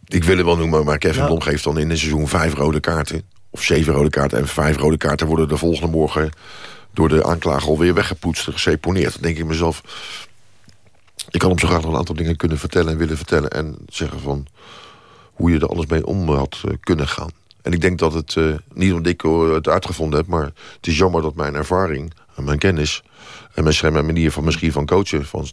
Speaker 15: Ik, wil het wel noemen, maar Kevin
Speaker 13: Ja.
Speaker 15: Blom geeft dan in een seizoen vijf rode kaarten. Of zeven rode kaarten. En vijf rode kaarten worden de volgende morgen door de aanklager alweer weggepoetst en geseponeerd. Dan denk ik mezelf, ik kan hem zo graag nog een aantal dingen kunnen vertellen en willen vertellen. En zeggen van hoe je er anders mee om had kunnen gaan. En ik denk dat het, eh, niet omdat ik eh, het uitgevonden heb... maar het is jammer dat mijn ervaring en mijn kennis... en misschien mijn manier van, misschien van coachen van,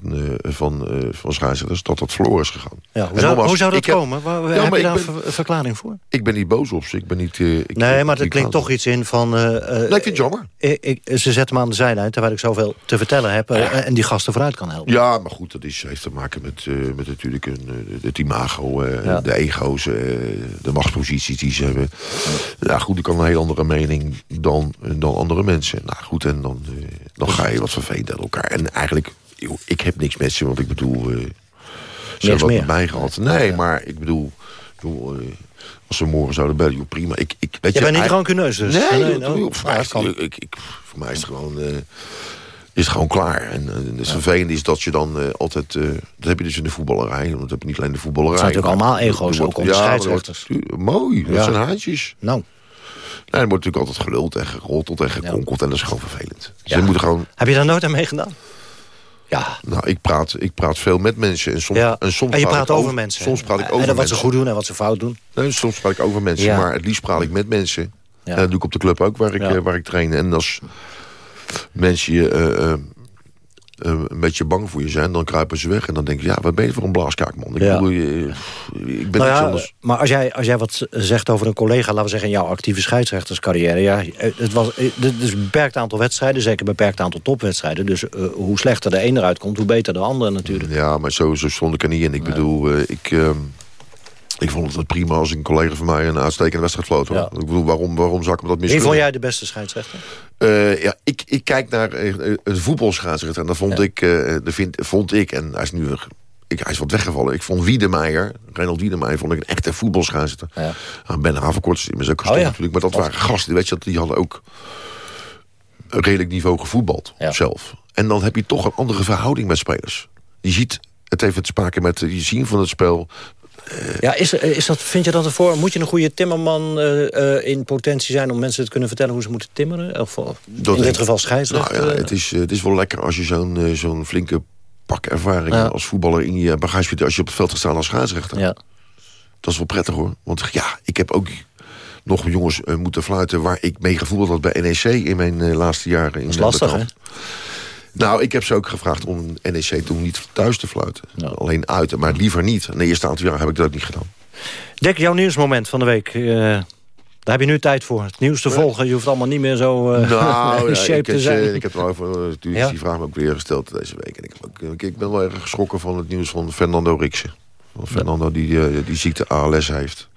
Speaker 15: eh van, eh van scheidsrechters... dat dat verloren is gegaan.
Speaker 13: Ja, hoe, zou,
Speaker 15: nogmaals,
Speaker 13: hoe zou dat komen? Waar,
Speaker 15: Ja,
Speaker 13: heb je daar
Speaker 15: ben-
Speaker 13: een ver- verklaring voor?
Speaker 15: Ik ben niet boos op ze. Ik ben niet... eh, ik,
Speaker 13: Nee,
Speaker 15: ik-
Speaker 13: maar er klinkt toch iets in van... eh,
Speaker 15: Nee, ik vind het jammer.
Speaker 13: ik, ik- ze zetten me aan de zijlijn, terwijl ik zoveel te vertellen heb... en die gasten vooruit kan helpen.
Speaker 15: Ja, maar goed, dat is, heeft te maken met, met natuurlijk een, het imago,
Speaker 13: Ja.
Speaker 15: de ego's, de machtsposities die ze hebben. Ja, goed, ik kan een heel andere mening dan, dan andere mensen. Nou goed, en dan, dan ga je wat vervelend aan elkaar. En eigenlijk, joh, ik heb niks met ze, want ik bedoel... eh ze hebben wat met mij gehad. Nee, maar ik bedoel... joh, eh, als ze morgen zouden bellen, joh, prima. Ik, ik, weet
Speaker 13: Je bent niet rancuneus dus?
Speaker 15: Nee,
Speaker 13: Nee, nou,
Speaker 15: joh, voor, mij is,
Speaker 13: kan.
Speaker 15: het- ik, ik, voor mij is het gewoon... eh, is het gewoon klaar. En, het vervelende is dat je dan altijd... dat heb je dus in de voetballerij. Want dat heb je niet alleen in de voetballerij.
Speaker 13: Het zijn natuurlijk allemaal ego's, ook onder
Speaker 15: ja,
Speaker 13: scheidsrechters.
Speaker 15: er mooi, dat
Speaker 13: Ja.
Speaker 15: zijn haantjes.
Speaker 13: Nou.
Speaker 15: Nee, er wordt natuurlijk altijd geluld en gerotteld en gekonkeld. En dat is gewoon vervelend.
Speaker 13: Ja.
Speaker 15: Ze moeten gewoon...
Speaker 13: Heb je daar nooit aan meegedaan? Ja.
Speaker 15: Nou, ik praat, ik praat veel met mensen. En soms,
Speaker 13: Ja.
Speaker 15: en soms
Speaker 13: En je
Speaker 15: praat
Speaker 13: praat
Speaker 15: ik
Speaker 13: over mensen.
Speaker 15: Soms praat ik
Speaker 13: En
Speaker 15: over
Speaker 13: wat
Speaker 15: mensen.
Speaker 13: ze goed doen en wat ze fout doen.
Speaker 15: Nee, soms praat ik over mensen,
Speaker 13: Ja.
Speaker 15: maar het liefst praat ik met mensen.
Speaker 13: Ja.
Speaker 15: En dat doe ik op de club ook, waar ik, eh, waar ik train. En als mensen je, eh, eh, een beetje bang voor je zijn, dan kruipen ze weg. En dan denk je, ja, wat ben je voor een blaaskaak, man? Ik
Speaker 13: Ja.
Speaker 15: bedoel, ik ben
Speaker 13: Nou ja,
Speaker 15: anders.
Speaker 13: maar als jij, als jij wat zegt over een collega, laten we zeggen in jouw actieve scheidsrechterscarrière. Ja, eh, het was eh, dit is een beperkt aantal wedstrijden, zeker een beperkt aantal topwedstrijden. Dus eh, hoe slechter de een eruit komt, hoe beter de ander natuurlijk.
Speaker 15: Ja, maar zo, zo stond ik er niet in. Ik bedoel, eh, ik, ehm, ik vond het prima als een collega van mij een uitstekende wedstrijd floot.
Speaker 13: Ja.
Speaker 15: Ik bedoel, waarom, waarom zou ik me dat
Speaker 13: Wie
Speaker 15: misgunnen?
Speaker 13: vond jij de beste scheidsrechter?
Speaker 15: Eh, ja, ik, ik kijk naar eh, eh, een voetbalscheidsrechter. En dat vond, ik, de vind, vond ik, en hij is nu ik, hij is wat weggevallen. Ik vond Wiedemeijer, Reinhold Wiedemeijer, vond ik een echte voetbalscheidsrechter.
Speaker 13: Ja.
Speaker 15: Ben Havenkort is immers ook gestopt
Speaker 13: Oh ja.
Speaker 15: natuurlijk. Maar dat waren gasten, weet je, dat- die hadden ook een redelijk niveau gevoetbald zelf. En dan heb je toch een andere verhouding met spelers. Je ziet, het heeft te maken met je zien van het spel.
Speaker 13: Ja, is, is dat, vind je dat ervoor? Moet je een goede timmerman eh, eh, in potentie zijn om mensen te kunnen vertellen hoe ze moeten timmeren? Of, in dit geval scheidsrechter?
Speaker 15: Nou ja, het, is, eh, het is wel lekker als je zo'n zo'n flinke pak ervaring
Speaker 13: Ja.
Speaker 15: als voetballer in je bagage hebt als je op het veld gaat staan als scheidsrechter.
Speaker 13: Ja.
Speaker 15: Dat is wel prettig hoor. Want ja, ik heb ook nog jongens moeten fluiten waar ik mee gevoetbald had bij NEC in mijn laatste jaren. In
Speaker 13: Dat is lastig,
Speaker 15: betaald. Nou, ik heb ze ook gevraagd om NEC toen niet thuis te fluiten. Alleen uit, maar liever niet. En de eerste aantal jaar heb ik dat ook niet gedaan.
Speaker 13: Dick, jouw nieuwsmoment van de week. eh, daar heb je nu tijd voor. Het nieuws te volgen. Je hoeft allemaal niet meer zo eh,
Speaker 15: Nou,
Speaker 13: in shape te
Speaker 15: heb,
Speaker 13: zijn.
Speaker 15: ik heb wel over, eh,
Speaker 13: Ja?
Speaker 15: die vraag me ook weer gesteld deze week. En ik, ik ben wel erg geschrokken van het nieuws van Fernando Riksen. Van Fernando die, eh, die ziekte ALS heeft.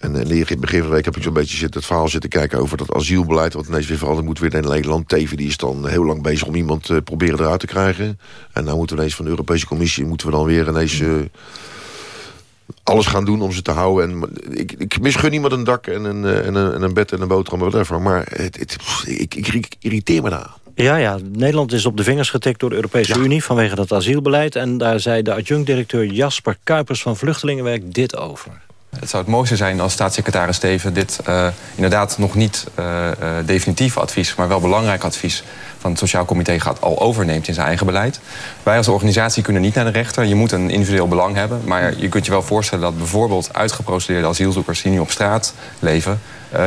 Speaker 15: En eh, in het begin van de week heb ik zo'n beetje het verhaal zitten kijken over dat asielbeleid. Wat ineens weer veranderd moet weer in Nederland. Teven die is dan heel lang bezig om iemand te proberen eruit te krijgen. En nou moeten we ineens van de Europese Commissie moeten we dan weer ineens... eh, alles gaan doen om ze te houden. En ik, ik misgun niemand een dak en een, en een, en een bed en een boterham, whatever. Maar het, het, ik, ik, ik irriteer me daar.
Speaker 13: Ja, ja, Nederland is op de vingers getikt door de Europese Unie... vanwege dat asielbeleid. En daar zei de adjunct-directeur Jasper Kuipers van Vluchtelingenwerk dit over.
Speaker 17: Het zou het mooiste zijn als staatssecretaris Steven dit uh, inderdaad nog niet uh, uh, definitief advies, maar wel belangrijk advies van het Sociaal Comité gaat al overneemt in zijn eigen beleid. Wij als organisatie kunnen niet naar de rechter. Je moet een individueel belang hebben. Maar je kunt je wel voorstellen dat bijvoorbeeld uitgeprocedeerde asielzoekers die nu op straat leven,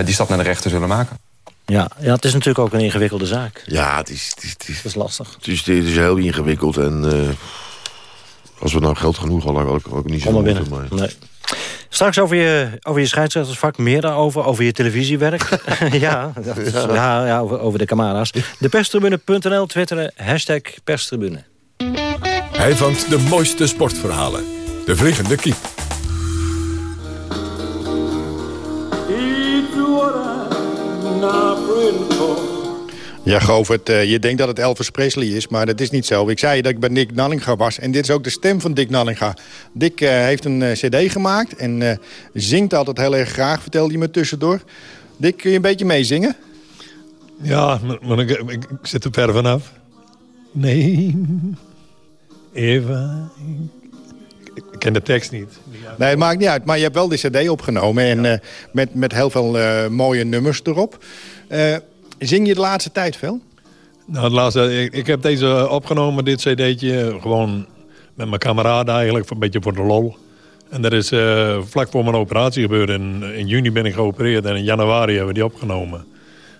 Speaker 17: die stap naar de rechter zullen maken.
Speaker 13: Ja, ja, het is natuurlijk ook een ingewikkelde zaak.
Speaker 15: Ja, het is... Het is, het is,
Speaker 13: dat is lastig.
Speaker 15: Het is, het is heel ingewikkeld en... Uh, als we nou geld genoeg hadden, had ik ook niet zo
Speaker 13: Kom maar binnen. Nee. Straks over je, over je scheidsrechtersvak, meer daarover. Over je televisiewerk. ja, is, ja. ja, over, over de camera's. De perstribune.nl, twitteren, hashtag perstribune.
Speaker 1: Hij vangt de mooiste sportverhalen. De Vliegende Kiep.
Speaker 18: Ja, Govert, uh, je denkt dat het Elvis Presley is, maar dat is niet zo. Ik zei dat ik bij Dick Nallinga was en dit is ook de stem van Dick Nallinga. Dick uh, heeft een uh, cd gemaakt en zingt altijd heel erg graag, vertelde hij me tussendoor. Dick, kun je een beetje meezingen?
Speaker 19: Ja, maar, maar ik, ik, ik, zit er ver vanaf. Nee, Eva, ik, ik ken de tekst niet.
Speaker 18: Nee, het maakt niet uit, maar je hebt wel de cd opgenomen en met, met heel veel mooie nummers erop. Zing je de laatste tijd veel?
Speaker 19: Nou, de laatste, ik, heb deze opgenomen, dit cd'tje, gewoon met mijn kameraden eigenlijk, een beetje voor de lol. En dat is uh, vlak voor mijn operatie gebeurd. In, in juni ben ik geopereerd en in januari hebben we die opgenomen.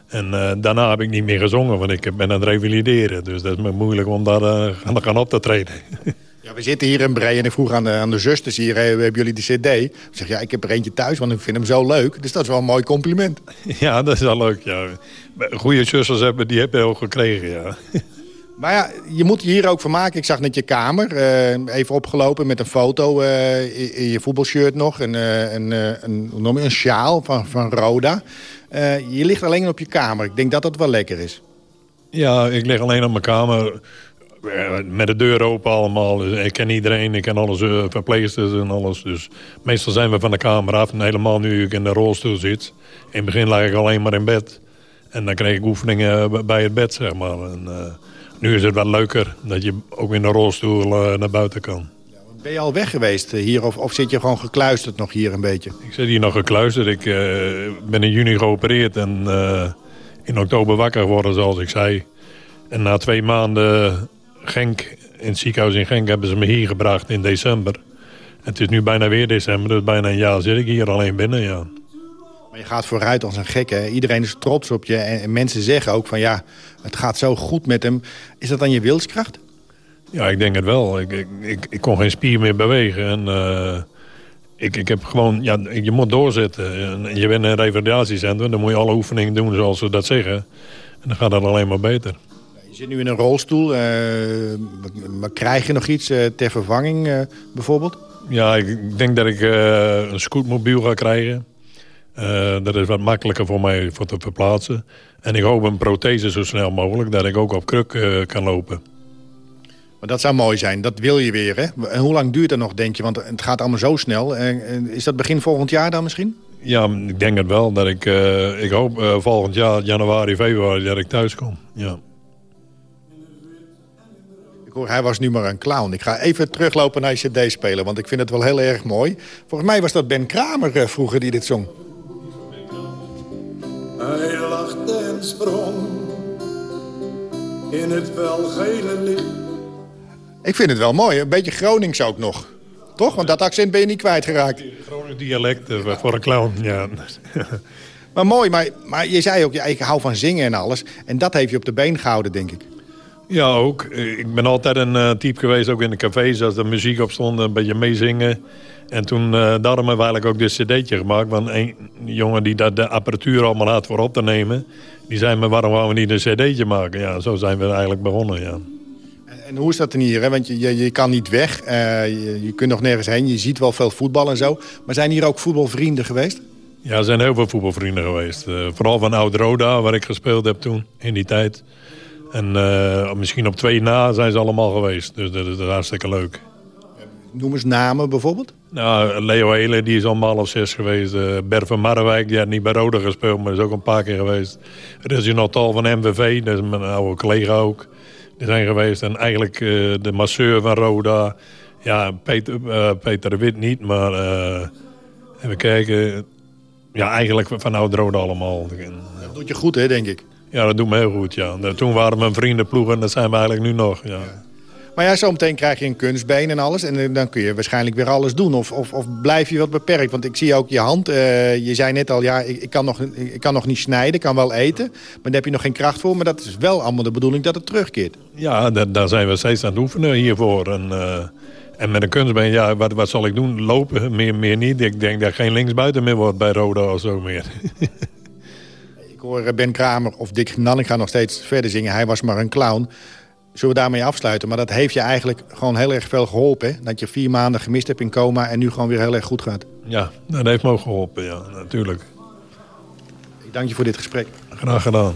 Speaker 19: En uh, daarna heb ik niet meer gezongen, want ik ben aan het revalideren. Dus dat is me moeilijk om daar uh, aan gaan op te treden.
Speaker 18: Ja, we zitten hier in Bree en ik vroeg aan de, aan de zusters hier, hebben jullie de cd? Ik zeg, ja, ik heb er eentje thuis, want ik vind hem zo leuk. Dus dat is wel een mooi compliment.
Speaker 19: Ja, dat is wel leuk, ja. Goede zusters hebben, die hebben ook gekregen, ja.
Speaker 18: Maar ja, je moet je hier ook van maken. Ik zag net je kamer, uh, even opgelopen met een foto uh, in, in, je voetbalshirt nog. En, uh, een, een, hoe noem je, een sjaal van, van Roda. je ligt alleen op je kamer. Ik denk dat dat wel lekker is.
Speaker 19: Ja, ik lig alleen op mijn kamer met de deur open allemaal. Dus ik ken iedereen, ik ken alles uh, verpleegsters en alles. Dus meestal zijn we van de kamer af. En helemaal nu ik in de rolstoel zit. In het begin lag ik alleen maar in bed. En dan kreeg ik oefeningen bij het bed, zeg maar. En, uh, nu is het wel leuker dat je ook in de rolstoel uh, naar buiten kan.
Speaker 18: Ben je al weg geweest hier of, of, zit je gewoon gekluisterd nog hier een beetje?
Speaker 19: Ik zit hier nog gekluisterd. Ik ben in juni geopereerd en in oktober wakker geworden, zoals ik zei. En na twee maanden Genk, in het ziekenhuis in Genk hebben ze me hier gebracht in december. Het is nu bijna weer december, dus bijna een jaar zit ik hier alleen binnen, ja.
Speaker 18: Maar je gaat vooruit als een gek, hè? Iedereen is trots op je. En mensen zeggen ook van ja, het gaat zo goed met hem. Is dat dan je wilskracht?
Speaker 19: Ja, ik denk het wel. Ik, ik, ik, ik kon geen spier meer bewegen. En, uh, ik, ik heb gewoon, ja, je moet doorzetten. En je bent in een revalidatiecentrum, dan moet je alle oefeningen doen zoals ze dat zeggen. En dan gaat het alleen maar beter.
Speaker 18: Je zit nu in een rolstoel. Uh, maar krijg je nog iets uh, ter vervanging uh, bijvoorbeeld?
Speaker 19: Ja, ik denk dat ik een scootmobiel ga krijgen. dat is wat makkelijker voor mij voor te verplaatsen. En ik hoop een prothese zo snel mogelijk, dat ik ook op kruk kan lopen.
Speaker 18: Maar dat zou mooi zijn, dat wil je weer, hè? En hoe lang duurt dat nog, denk je? Want het gaat allemaal zo snel. is dat begin volgend jaar dan misschien?
Speaker 19: Ja, ik denk het wel. Dat ik, ik hoop volgend jaar, januari, februari, dat ik thuis kom. Ja.
Speaker 18: Ik hoor, hij was nu maar een clown. Ik ga even teruglopen naar je cd spelen, want ik vind het wel heel erg mooi. Volgens mij was dat Ben Kramer uh, vroeger die dit zong.
Speaker 20: Hij lachte en sprong in het welgele licht.
Speaker 18: Ik vind het wel mooi, een beetje Gronings ook nog. Toch? Want dat accent ben je niet kwijtgeraakt.
Speaker 19: Gronings dialect uh, voor een clown, ja.
Speaker 18: maar mooi, maar, maar je zei ook, ja, ik hou van zingen en alles. En dat heeft je op de been gehouden, denk ik.
Speaker 19: Ja, ook. Ik ben altijd een uh, type geweest, ook in de cafés, als er muziek op stond, een beetje meezingen. En toen, uh, daarom hebben we eigenlijk ook dit cd'tje gemaakt. Want een jongen die dat de apparatuur allemaal had voor op te nemen... die zei me, waarom gaan we niet een cd'tje maken? Ja, zo zijn we eigenlijk begonnen, ja.
Speaker 18: En, en hoe is dat dan hier? Hè? Want je, je, je, kan niet weg, uh, je, je kunt nog nergens heen. Je ziet wel veel voetbal en zo. Maar zijn hier ook voetbalvrienden geweest?
Speaker 19: Ja, er zijn heel veel voetbalvrienden geweest. vooral van Oud-Roda, waar ik gespeeld heb toen, in die tijd. En uh, misschien op twee na zijn ze allemaal geweest. Dus dat is, hartstikke leuk.
Speaker 18: Noem eens namen bijvoorbeeld.
Speaker 19: Nou, Leo Hele, die is allemaal of zes geweest. Uh, Ber van Marwijk, die had niet bij Roda gespeeld, maar is ook een paar keer geweest. Reginald Tal van MVV, dat is mijn oude collega ook. Die zijn geweest. En eigenlijk uh, de masseur van Roda. Ja, Peter, uh, Peter de Wit niet, maar Even kijken. Ja, eigenlijk van oud rode allemaal.
Speaker 18: Dat doet je goed, hè, denk ik.
Speaker 19: Ja, dat doet me heel goed, ja. Toen waren mijn vrienden ploegen en dat zijn we eigenlijk nu nog, ja.
Speaker 18: Maar ja, zometeen krijg je een kunstbeen en alles. En dan kun je waarschijnlijk weer alles doen. Of, of, of blijf je wat beperkt? Want ik zie ook je hand. eh, je zei net al, ja, ik, ik, kan nog, ik kan nog niet snijden. Ik kan wel eten. Maar daar heb je nog geen kracht voor. Maar dat is wel allemaal de bedoeling dat het terugkeert.
Speaker 19: Ja, daar, daar zijn we steeds aan het oefenen hiervoor. En, eh, en met een kunstbeen, ja, wat, wat zal ik doen? Lopen? Meer, meer niet. Ik denk dat geen linksbuiten meer wordt bij Roda of zo meer.
Speaker 18: Hoor eh, Ben Kramer of Dick Nanninga nog steeds verder zingen. Hij was maar een clown. Zullen we daarmee afsluiten? Maar dat heeft je eigenlijk gewoon heel erg veel geholpen. Hè? Dat je vier maanden gemist hebt in coma en nu gewoon weer heel erg goed gaat.
Speaker 19: ja, dat heeft me ook geholpen, ja, natuurlijk.
Speaker 18: Ik dank je voor dit gesprek.
Speaker 19: Graag gedaan.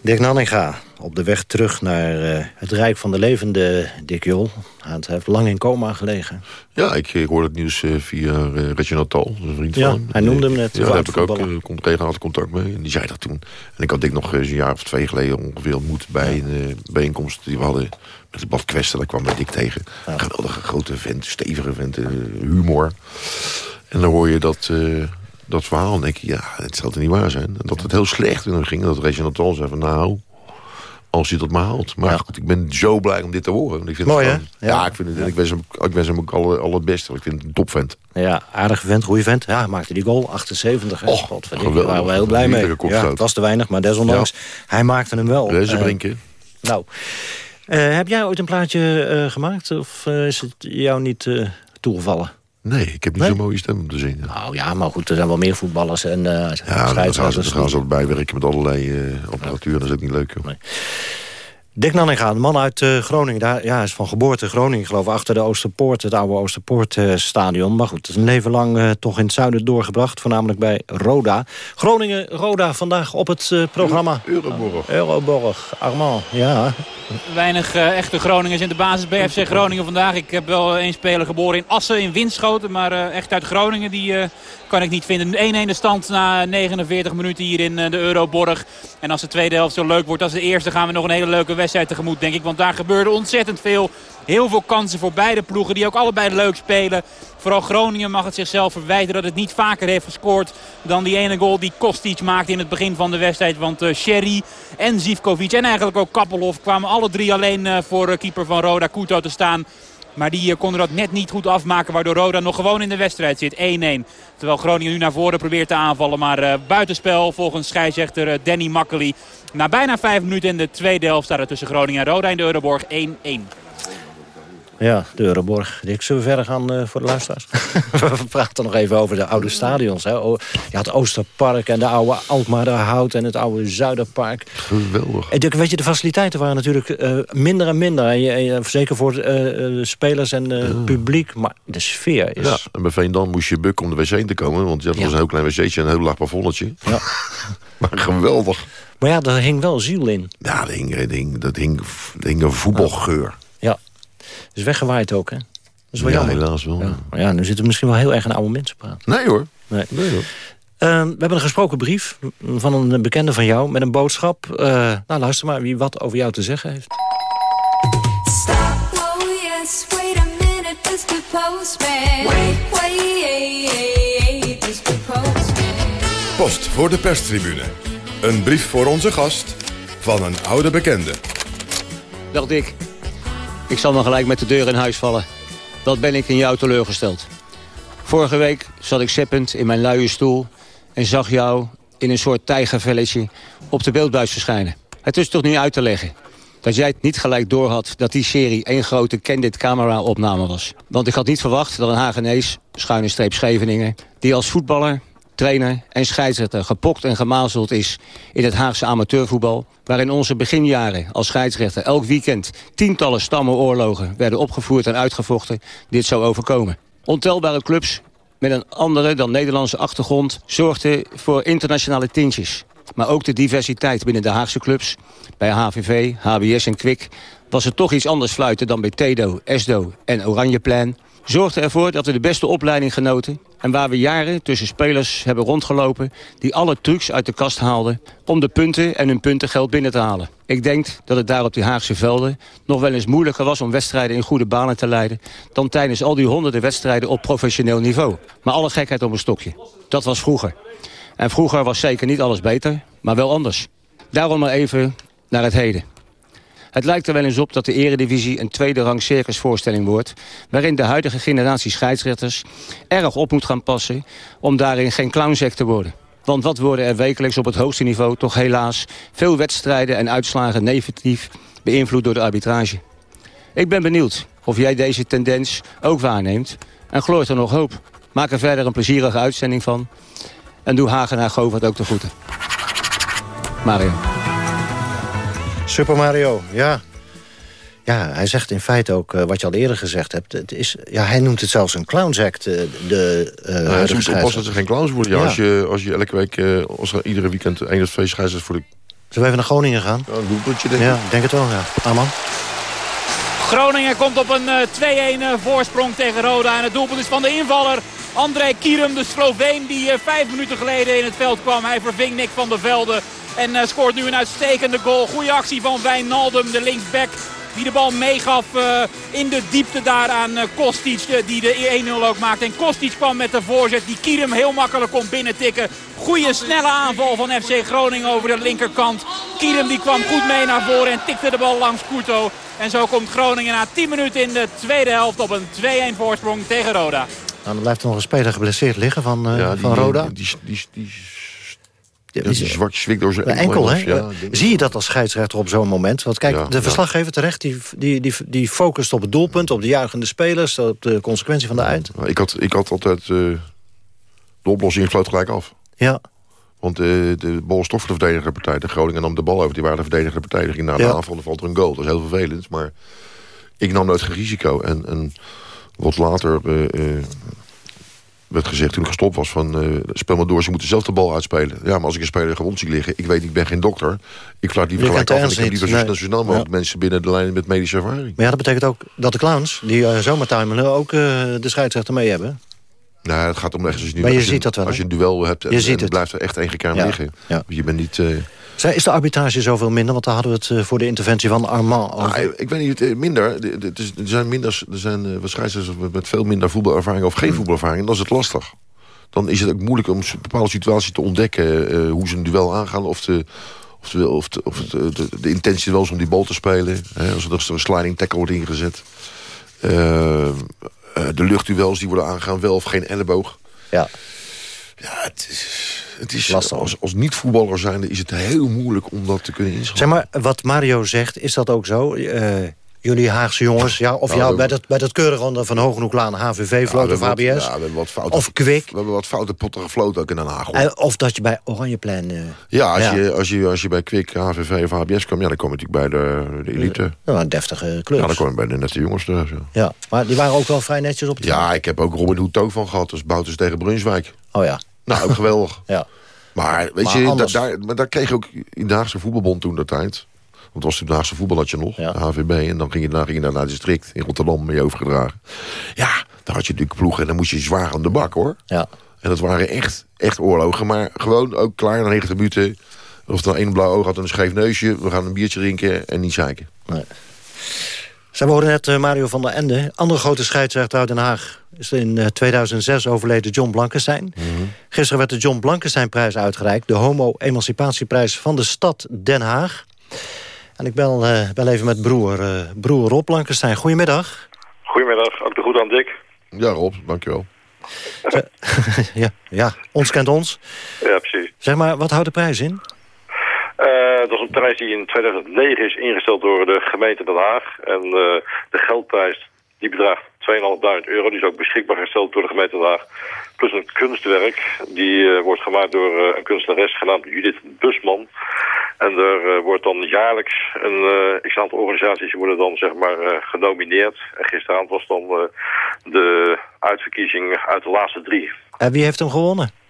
Speaker 13: Dick Nanninga, op de weg terug naar eh, het Rijk van de Levende, Dick Jol. Hij heeft lang in coma gelegen.
Speaker 15: Ja, ik, ik hoorde het nieuws eh, via uh, Reginald Tal, een vriend
Speaker 13: Ja,
Speaker 15: van hem.
Speaker 13: hij noemde hem net,
Speaker 15: Ja, daar heb ik ook uh, regelmatig contact mee. En die zei dat toen. En ik had Dick nog eens een jaar of twee geleden ongeveer ontmoet... bij een bijeenkomst die we hadden met de Baf Kwesten. Daar kwam ik Dick tegen. Geweldige grote vent, stevige vent, humor. En dan hoor je dat, dat verhaal en denk je... ja, het zal er niet waar zijn. En dat het heel slecht in hem ging. En dat Reginald Tal zei van nou... Als hij dat maar haalt. Maar goed, ik ben zo blij om dit te horen. Want ik vind
Speaker 13: Mooi, hè?
Speaker 15: Ja,
Speaker 13: Ja.
Speaker 15: ik, vind het, en ik wens hem, ik wens hem ook alle, beste. Ik vind het een topvent.
Speaker 13: Ja, aardige vent, goede vent. Ja, hij maakte die goal, 78. hè. Godverdikke,
Speaker 15: geweldig.
Speaker 13: Daar waren we heel blij mee. Ja, het was te weinig, maar desondanks, hij maakte hem wel.
Speaker 15: Deze
Speaker 13: Eh,
Speaker 15: brinken.
Speaker 13: nou, eh, heb jij ooit een plaatje eh, gemaakt? Of is het jou niet toegevallen?
Speaker 15: Nee, ik heb niet
Speaker 13: Nee?
Speaker 15: zo'n mooie stem om te zingen.
Speaker 13: Nou ja, maar goed, er zijn wel meer voetballers en eh
Speaker 15: Ja, dan gaan ze, dan gaan ze erbij werken met allerlei eh, apparatuur. Dat is ook niet leuk. Joh.
Speaker 13: Dick Nanninga, een man uit eh, Groningen. Daar, ja, hij is van geboorte Groningen, geloof ik. Achter de Oosterpoort, het oude Oosterpoort-stadion. maar goed, het is een leven lang eh, toch in het zuiden doorgebracht. Voornamelijk bij Roda. Groningen-Roda vandaag op het eh, programma.
Speaker 15: Euroborg.
Speaker 13: Euroborg. Armand, ja.
Speaker 8: Weinig eh, echte Groningers in de basis bij FC Groningen vandaag. Ik heb wel één speler geboren in Assen, in Winschoten. Maar eh, echt uit Groningen, die eh, kan ik niet vinden. 1-1 de stand na 49 minuten hier in de Euroborg. En als de tweede helft zo leuk wordt als de eerste... gaan we nog een hele leuke wedstrijd tegemoet, denk ik. Want daar gebeurde ontzettend veel. Heel veel kansen voor beide ploegen, die ook allebei leuk spelen. Vooral Groningen mag het zichzelf verwijten dat het niet vaker heeft gescoord... dan die ene goal die Kostic maakte in het begin van de wedstrijd. Want eh Sherry en Zivkovic en eigenlijk ook Kappelhof... kwamen alle drie alleen eh, voor eh, keeper van Roda Kuto te staan... Maar die eh, konden dat net niet goed afmaken. Waardoor Roda nog gewoon in de wedstrijd zit. 1-1. Terwijl Groningen nu naar voren probeert te aanvallen. Maar eh, buitenspel volgens scheidsrechter eh, Danny Makkely. Na bijna vijf minuten in de tweede helft staat er tussen Groningen en Roda in de Euroborg 1-1.
Speaker 13: Ja, de Euroborg. Dick, zullen we verder gaan eh, voor de luisteraars? we praten nog even over de oude stadions. Hè. O- Je had Oosterpark en de oude Alkmaarderhout en het oude Zuiderpark.
Speaker 15: Geweldig.
Speaker 13: En Dick, weet je, de faciliteiten waren natuurlijk eh, minder en minder. En je, en zeker voor eh, eh, spelers en eh, publiek. Maar de sfeer is...
Speaker 15: Ja, en bij Veendam moest je bukken om de wc in te komen. Want je had was een heel klein wc'tje en een heel laag plafonnetje.
Speaker 13: Ja.
Speaker 15: maar geweldig.
Speaker 13: Maar ja, daar hing wel ziel in.
Speaker 15: Ja, dat hing, dat hing, dat hing, dat hing een voetbalgeur.
Speaker 13: Is weggewaaid ook, hè? Dat is wel
Speaker 15: Ja,
Speaker 13: jammer.
Speaker 15: helaas wel.
Speaker 13: Ja. Maar ja, nu zitten we misschien wel heel erg in oude mensen praten.
Speaker 15: Nee hoor.
Speaker 13: Nee.
Speaker 15: Nee, hoor.
Speaker 13: Eh, we hebben een gesproken brief van een bekende van jou met een boodschap. Eh, nou, luister maar wie wat over jou te zeggen heeft.
Speaker 21: Oh yes, wait a minute, Mr. Postman. Wait, wait, Mr. Postman.
Speaker 1: Post voor de perstribune. Een brief voor onze gast van een oude bekende.
Speaker 22: Dag Dick. Ik zal maar gelijk met de deur in huis vallen. Wat ben ik in jou teleurgesteld. Vorige week zat ik zeppend in mijn luie stoel... en zag jou in een soort tijgervelletje op de beeldbuis verschijnen. Het is toch niet uit te leggen dat jij het niet gelijk doorhad... dat die serie één grote candid camera-opname was. Want ik had niet verwacht dat een Hagenees, schuine streep Scheveningen... die als voetballer, trainer en scheidsrechter gepokt en gemazeld is... in het Haagse amateurvoetbal... waarin onze beginjaren als scheidsrechter elk weekend... tientallen stammenoorlogen werden opgevoerd en uitgevochten... dit zou overkomen. Ontelbare clubs met een andere dan Nederlandse achtergrond... zorgden voor internationale tintjes. maar ook de diversiteit binnen de Haagse clubs... bij HVV, HBS en Kwik was het toch iets anders fluiten dan bij Tedo, Esdo en Oranjeplein... zorgde ervoor dat we de beste opleiding genoten... en waar we jaren tussen spelers hebben rondgelopen... die alle trucs uit de kast haalden om de punten en hun puntengeld binnen te halen. Ik denk dat het daar op die Haagse velden nog wel eens moeilijker was... om wedstrijden in goede banen te leiden... dan tijdens al die honderden wedstrijden op professioneel niveau. Maar alle gekheid op een stokje. Dat was vroeger. En vroeger was zeker niet alles beter, maar wel anders. Daarom maar even naar het heden. Het lijkt er wel eens op dat de eredivisie een tweede rang circusvoorstelling wordt... waarin de huidige generatie scheidsrechters erg op moet gaan passen... om daarin geen clownzek te worden. Want wat worden er wekelijks op het hoogste niveau toch helaas... veel wedstrijden en uitslagen negatief beïnvloed door de arbitrage. Ik ben benieuwd of jij deze tendens ook waarneemt... en glooit er nog hoop. Maak er verder een plezierige uitzending van... en doe Hagenaar Govert ook de groeten. Mario.
Speaker 13: Super Mario, ja. Ja, hij zegt in feite ook eh, wat je al eerder gezegd hebt. Het is, ja, hij noemt het zelfs een clownsact. eh, de, eh
Speaker 15: Nou, oppassen dat ze geen clowns worden. Ja,
Speaker 13: Ja.
Speaker 15: Als, je, als je elke week, eh, als er iedere weekend één of twee scheidsrechters voor de...
Speaker 13: Zullen we even naar Groningen gaan?
Speaker 15: Ja, een doelpuntje, denk
Speaker 13: Ja,
Speaker 15: ik.
Speaker 13: ik denk het wel, ja. Arman?
Speaker 8: Groningen komt op een eh, 2-1 eh, voorsprong tegen Roda. En het doelpunt is van de invaller André Kierum, de Sloveen die vijf minuten geleden in het veld kwam. Hij verving Nick van der Velde en eh, scoort nu een uitstekende goal. Goede actie van Wijnaldum, de linksback. Die de bal meegaf eh, in de diepte daar aan eh, Kostic, die de 1-0 ook maakt. En Kostic kwam met de voorzet die Kierum heel makkelijk kon binnentikken. Goede snelle aanval van FC Groningen over de linkerkant. Kierum die kwam goed mee naar voren en tikte de bal langs Kuto. En zo komt Groningen na 10 minuten in de tweede helft op een 2-1 voorsprong tegen Roda.
Speaker 13: Nou, dan blijft er nog een speler geblesseerd liggen van, eh,
Speaker 15: Ja,
Speaker 13: van
Speaker 15: die,
Speaker 13: Roda.
Speaker 15: Die, die, die, die,
Speaker 13: Ja,
Speaker 15: ja, die zwart door zijn
Speaker 13: enkel, hè? Zie je dat als scheidsrechter op zo'n moment? Want kijk,
Speaker 15: Ja,
Speaker 13: de
Speaker 15: ja.
Speaker 13: verslaggever terecht, die, die, die, die focust op het doelpunt... op de juichende spelers, op de consequentie van de eind.
Speaker 15: Ik, had, ik had altijd... eh, de oplossing floot gelijk af.
Speaker 13: Ja.
Speaker 15: Want eh, de bal is toch voor de verdedigende partij. De Groningen nam de bal over. Die waren de verdedigende partij. Die ging naar de
Speaker 13: Ja.
Speaker 15: aanval. Dan valt er een goal. Dat is heel vervelend. Maar ik nam nooit geen risico. En, en wat later eh, eh, werd gezegd toen ik gestopt was... van speel maar door, ze moeten zelf de bal uitspelen. Ja, maar als ik een speler gewond zie liggen... ik weet, ik ben geen dokter. Ik fluit liever
Speaker 13: Je
Speaker 15: gelijk af. En ik heb liever zo, snel- mogelijk mensen binnen de lijnen met medische ervaring.
Speaker 13: Maar ja, dat betekent ook dat de clowns, die eh, zomaar timeren... ook eh, de scheidsrechter mee hebben.
Speaker 15: Nou, het gaat om echt als je, nu,
Speaker 13: Maar je
Speaker 15: als
Speaker 13: ziet dat wel,
Speaker 15: Als je een duel hebt en,
Speaker 13: Je ziet
Speaker 15: en
Speaker 13: het.
Speaker 15: blijft er echt één keer
Speaker 13: Ja,
Speaker 15: liggen.
Speaker 13: ja.
Speaker 15: Je bent niet...
Speaker 13: Is de arbitrage zoveel minder? Want daar hadden we het eh, voor de interventie van Armand over.
Speaker 15: Nou, ik weet niet, minder. Er zijn, minder, er zijn eh, scheidsrechters met, veel minder voetbalervaring of
Speaker 13: Hmm.
Speaker 15: geen voetbalervaring. Dan is het lastig. Dan is het ook moeilijk om een bepaalde situatie te ontdekken. eh, hoe ze een duel aangaan. Of, de, of, de, of, de, of de, de, de intentie wel is om die bal te spelen. Hè, als er een sliding tackle wordt ingezet. Eh, eh, de luchtduels die worden aangegaan. Wel of geen elleboog.
Speaker 13: Ja.
Speaker 15: Ja, het is, het is als, als niet-voetballer zijnde is het heel moeilijk om dat te kunnen inschatten.
Speaker 13: Zeg maar, wat Mario zegt, is dat ook zo? Eh, jullie Haagse jongens, ja, of
Speaker 15: Nou,
Speaker 13: ja,
Speaker 15: we-
Speaker 13: bij, dat, bij dat keurige onder van Hogenhoeklaan, HVV, Vloot of
Speaker 15: wat-
Speaker 13: HBS.
Speaker 15: Ja, we hebben wat foute,
Speaker 13: Of Kwik.
Speaker 15: We hebben wat foute potten gefloten ook in Den Haag. hoor.
Speaker 13: Eh, of dat je bij Oranjeplein... eh
Speaker 15: ja, als,
Speaker 13: ja.
Speaker 15: Je, als, je, als je bij Kwik, HVV of HBS kwam... Ja, dan kom je natuurlijk bij de, de elite.
Speaker 13: Nou, een deftige club.
Speaker 15: Ja, dan kom je bij de nette jongens. Ja.
Speaker 13: Ja, maar die waren ook wel vrij netjes op het
Speaker 15: ja, ik heb ook Robin ook van gehad. Dus Bouters tegen Brunswijk.
Speaker 13: Oh ja.
Speaker 15: Nou, ook geweldig.
Speaker 13: Ja.
Speaker 15: Maar weet
Speaker 13: Maar
Speaker 15: je, da- daar, maar daar kreeg je ook in de Haagse voetbalbond toen de tijd. Want het was toen de Haagse voetbal had je nog, de HVB. En dan ging je, daarna ging je naar het district in Rotterdam mee overgedragen. Ja, daar had je natuurlijk ploegen en dan moest je zwaar aan de bak hoor.
Speaker 13: Ja.
Speaker 15: En dat waren echt, echt oorlogen. Maar gewoon ook klaar na 90 minuten. Of nou één blauw oog had en een scheef neusje. We gaan een biertje drinken en niet zeiken.
Speaker 13: Nee. Zij hoorden net eh, Mario van der Ende. Andere grote scheidsrechter uit Den Haag is in eh, 2006 overleden John Blankenstein. Gisteren werd de John Blankenstein-prijs uitgereikt. De homo-emancipatieprijs van de stad Den Haag. En ik bel, eh, bel even met broer, eh, broer Rob Blankenstein. Goedemiddag.
Speaker 23: Goedemiddag, ook de goed aan Dick.
Speaker 15: Ja Rob, dankjewel.
Speaker 13: ja, ja, ons kent ons.
Speaker 23: Ja, precies.
Speaker 13: Zeg maar, wat houdt de prijs in?
Speaker 23: Eh, dat is een prijs die in 2009 is ingesteld door de gemeente Den Haag. En eh, de geldprijs die bedraagt 2.500 euro. Die is ook beschikbaar gesteld door de gemeente Den Haag. Plus een kunstwerk. Die eh, wordt gemaakt door een kunstenares genaamd Judith Busman. En er wordt dan jaarlijks een x-aantal organisaties worden dan zeg maar genomineerd. En gisteravond was dan de uitverkiezing uit de laatste drie.
Speaker 13: En wie heeft hem gewonnen?